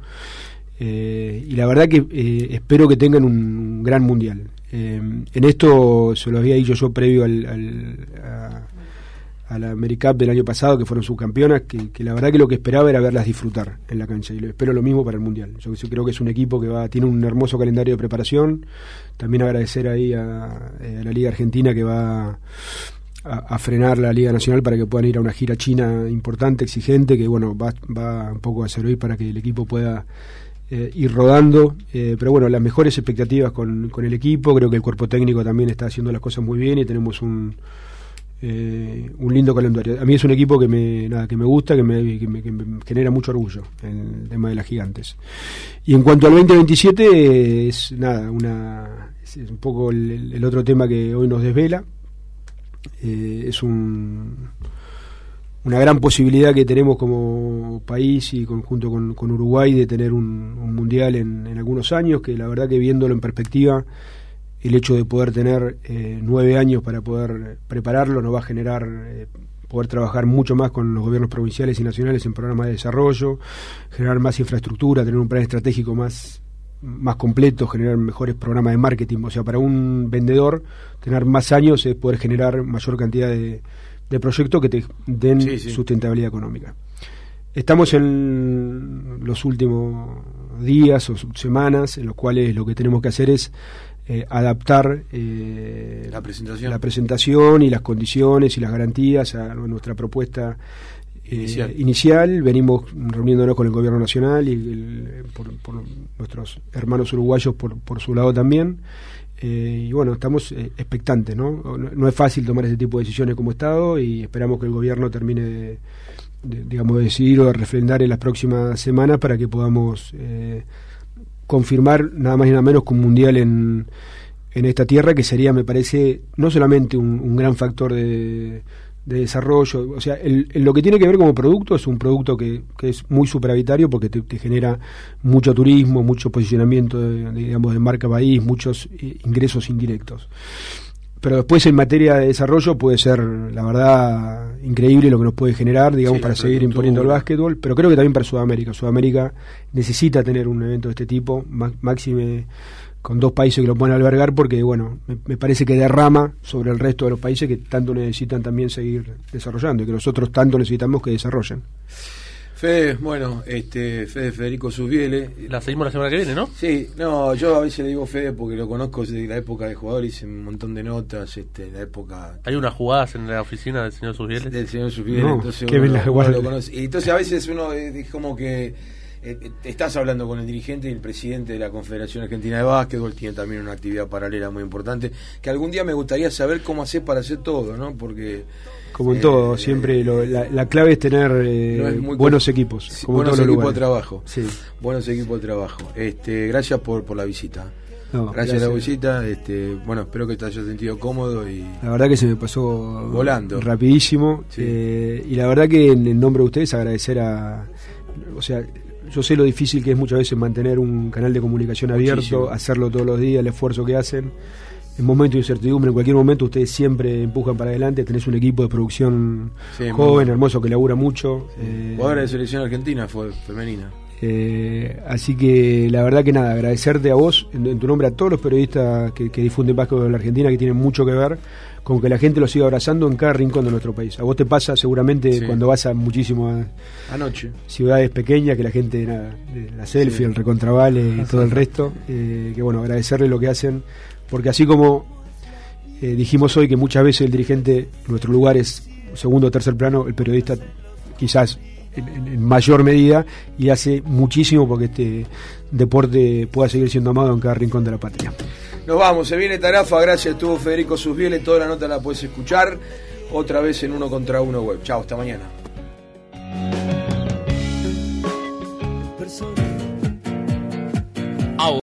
Eh, y la verdad que eh, espero que tengan un, gran mundial. Eh, en esto se lo había dicho yo previo al, al- a la AmeriCup del año pasado, que fueron subcampeonas, que, la verdad que lo que esperaba era verlas disfrutar en la cancha. Y lo espero lo mismo para el mundial. Yo, creo que es un equipo que va tiene un hermoso calendario de preparación. También agradecer ahí a, eh, la Liga Argentina que va a, a frenar la Liga Nacional para que puedan ir a una gira china importante, exigente, que bueno, va, va un poco a servir para que el equipo pueda eh, ir rodando. Eh, pero bueno, las mejores expectativas con, con el equipo, creo que el cuerpo técnico también está haciendo las cosas muy bien y tenemos un, eh, un lindo calendario. A mí es un equipo que me, nada, que me gusta, que me, genera mucho orgullo el tema de las gigantes. Y en cuanto al 2027, eh, es nada, una, es un poco el, otro tema que hoy nos desvela. Eh, es un, una gran posibilidad que tenemos como país y conjunto con, con Uruguay de tener un, un mundial en, en algunos años, que la verdad que viéndolo en perspectiva, el hecho de poder tener eh, nueve años para poder prepararlo nos va a generar eh, poder trabajar mucho más con los gobiernos provinciales y nacionales en programas de desarrollo, generar más infraestructura, tener un plan estratégico más más completo, generar mejores programas de marketing. O sea, para un vendedor, tener más años es poder generar mayor cantidad de, de proyectos que te den Sí, sí. sustentabilidad económica. Estamos en los últimos días o semanas en los cuales lo que tenemos que hacer es eh, adaptar eh, La presentación. la presentación y las condiciones y las garantías a nuestra propuesta eh, Inicial. inicial. Venimos reuniéndonos con el gobierno nacional y el- por, por nuestros hermanos uruguayos por, por su lado también. Eh, y bueno, estamos eh, expectantes, ¿no? ¿no? no es fácil tomar ese tipo de decisiones como Estado y esperamos que el gobierno termine de, de, digamos, de decidir o de refrendar en las próximas semanas para que podamos confirmar nada más y nada menos que un mundial en, en esta tierra que sería, me parece, no solamente un, un gran factor de, de desarrollo, o sea, el, lo que tiene que ver como producto es un producto que, que es muy superavitario porque te, genera mucho turismo, mucho posicionamiento, de, de, digamos, de marca país, muchos eh, ingresos indirectos. Pero después en materia de desarrollo puede ser, la verdad, increíble lo que nos puede generar, digamos, Sí, para seguir imponiendo el básquetbol, pero creo que también para Sudamérica. Sudamérica necesita tener un evento de este tipo, má- máxime con dos países que lo puedan albergar, porque, bueno, me, me parece que derrama sobre el resto de los países que tanto necesitan también seguir desarrollando y que nosotros tanto necesitamos que desarrollen. Fede, bueno, este, Fede Federico Susbiele. La seguimos la semana que viene, ¿no? Sí, no, yo a veces le digo Fede porque lo conozco desde la época de jugador, hice un montón de notas, este, la época Hay unas jugadas en la oficina del señor Susbieles. del señor Susbiele, No, entonces qué uno, uno lo conoce. Y entonces a veces uno eh, es como que eh, eh, estás hablando con el dirigente y el presidente de la Confederación Argentina de Básquetbol, tiene también una actividad paralela muy importante, que algún día me gustaría saber cómo hacer para hacer todo, ¿no? Porque... Como en eh, todo, siempre lo- la, la clave es tener eh, no es muy buenos equipos. Sí, como en buenos equipos de trabajo. Sí. Buenos equipos de trabajo. Este, gracias por, por la visita. No, gracias, a la gracias. visita. Este, bueno, espero que te hayas sentido cómodo y La verdad que se me pasó Volando. rapidísimo. Sí. eh, y la verdad que en el nombre de ustedes agradecer a... O sea, yo sé lo difícil que es muchas veces mantener un canal de comunicación abierto, Muchísimo. hacerlo todos los días, el esfuerzo que hacen. En momentos de incertidumbre, en cualquier momento ustedes siempre empujan para adelante, tenés un equipo de producción Sí, joven, hermoso, que labura mucho. eh, jugadora de selección argentina fue femenina. Eh, así que la verdad que nada, agradecerte a vos, en, en tu nombre a todos los periodistas que, que difunden básquetbol en la Argentina, que tienen mucho que ver con que la gente lo siga abrazando en cada rincón de nuestro país. A vos te pasa seguramente Sí. cuando vas a muchísimas Anoche. ciudades pequeñas que la gente, nada, de la selfie, el recontravale y todo el resto, eh, que bueno, agradecerle lo que hacen, porque así como eh, dijimos hoy que muchas veces el dirigente, nuestro lugar es segundo o tercer plano, el periodista quizás en, en- en mayor medida y hace muchísimo porque este deporte pueda seguir siendo amado en cada rincón de la patria. Nos vamos, se viene Tarafa, gracias, estuvo Federico Susbiele, toda la nota la puedes escuchar otra vez en uno contra uno web. Chao, hasta mañana.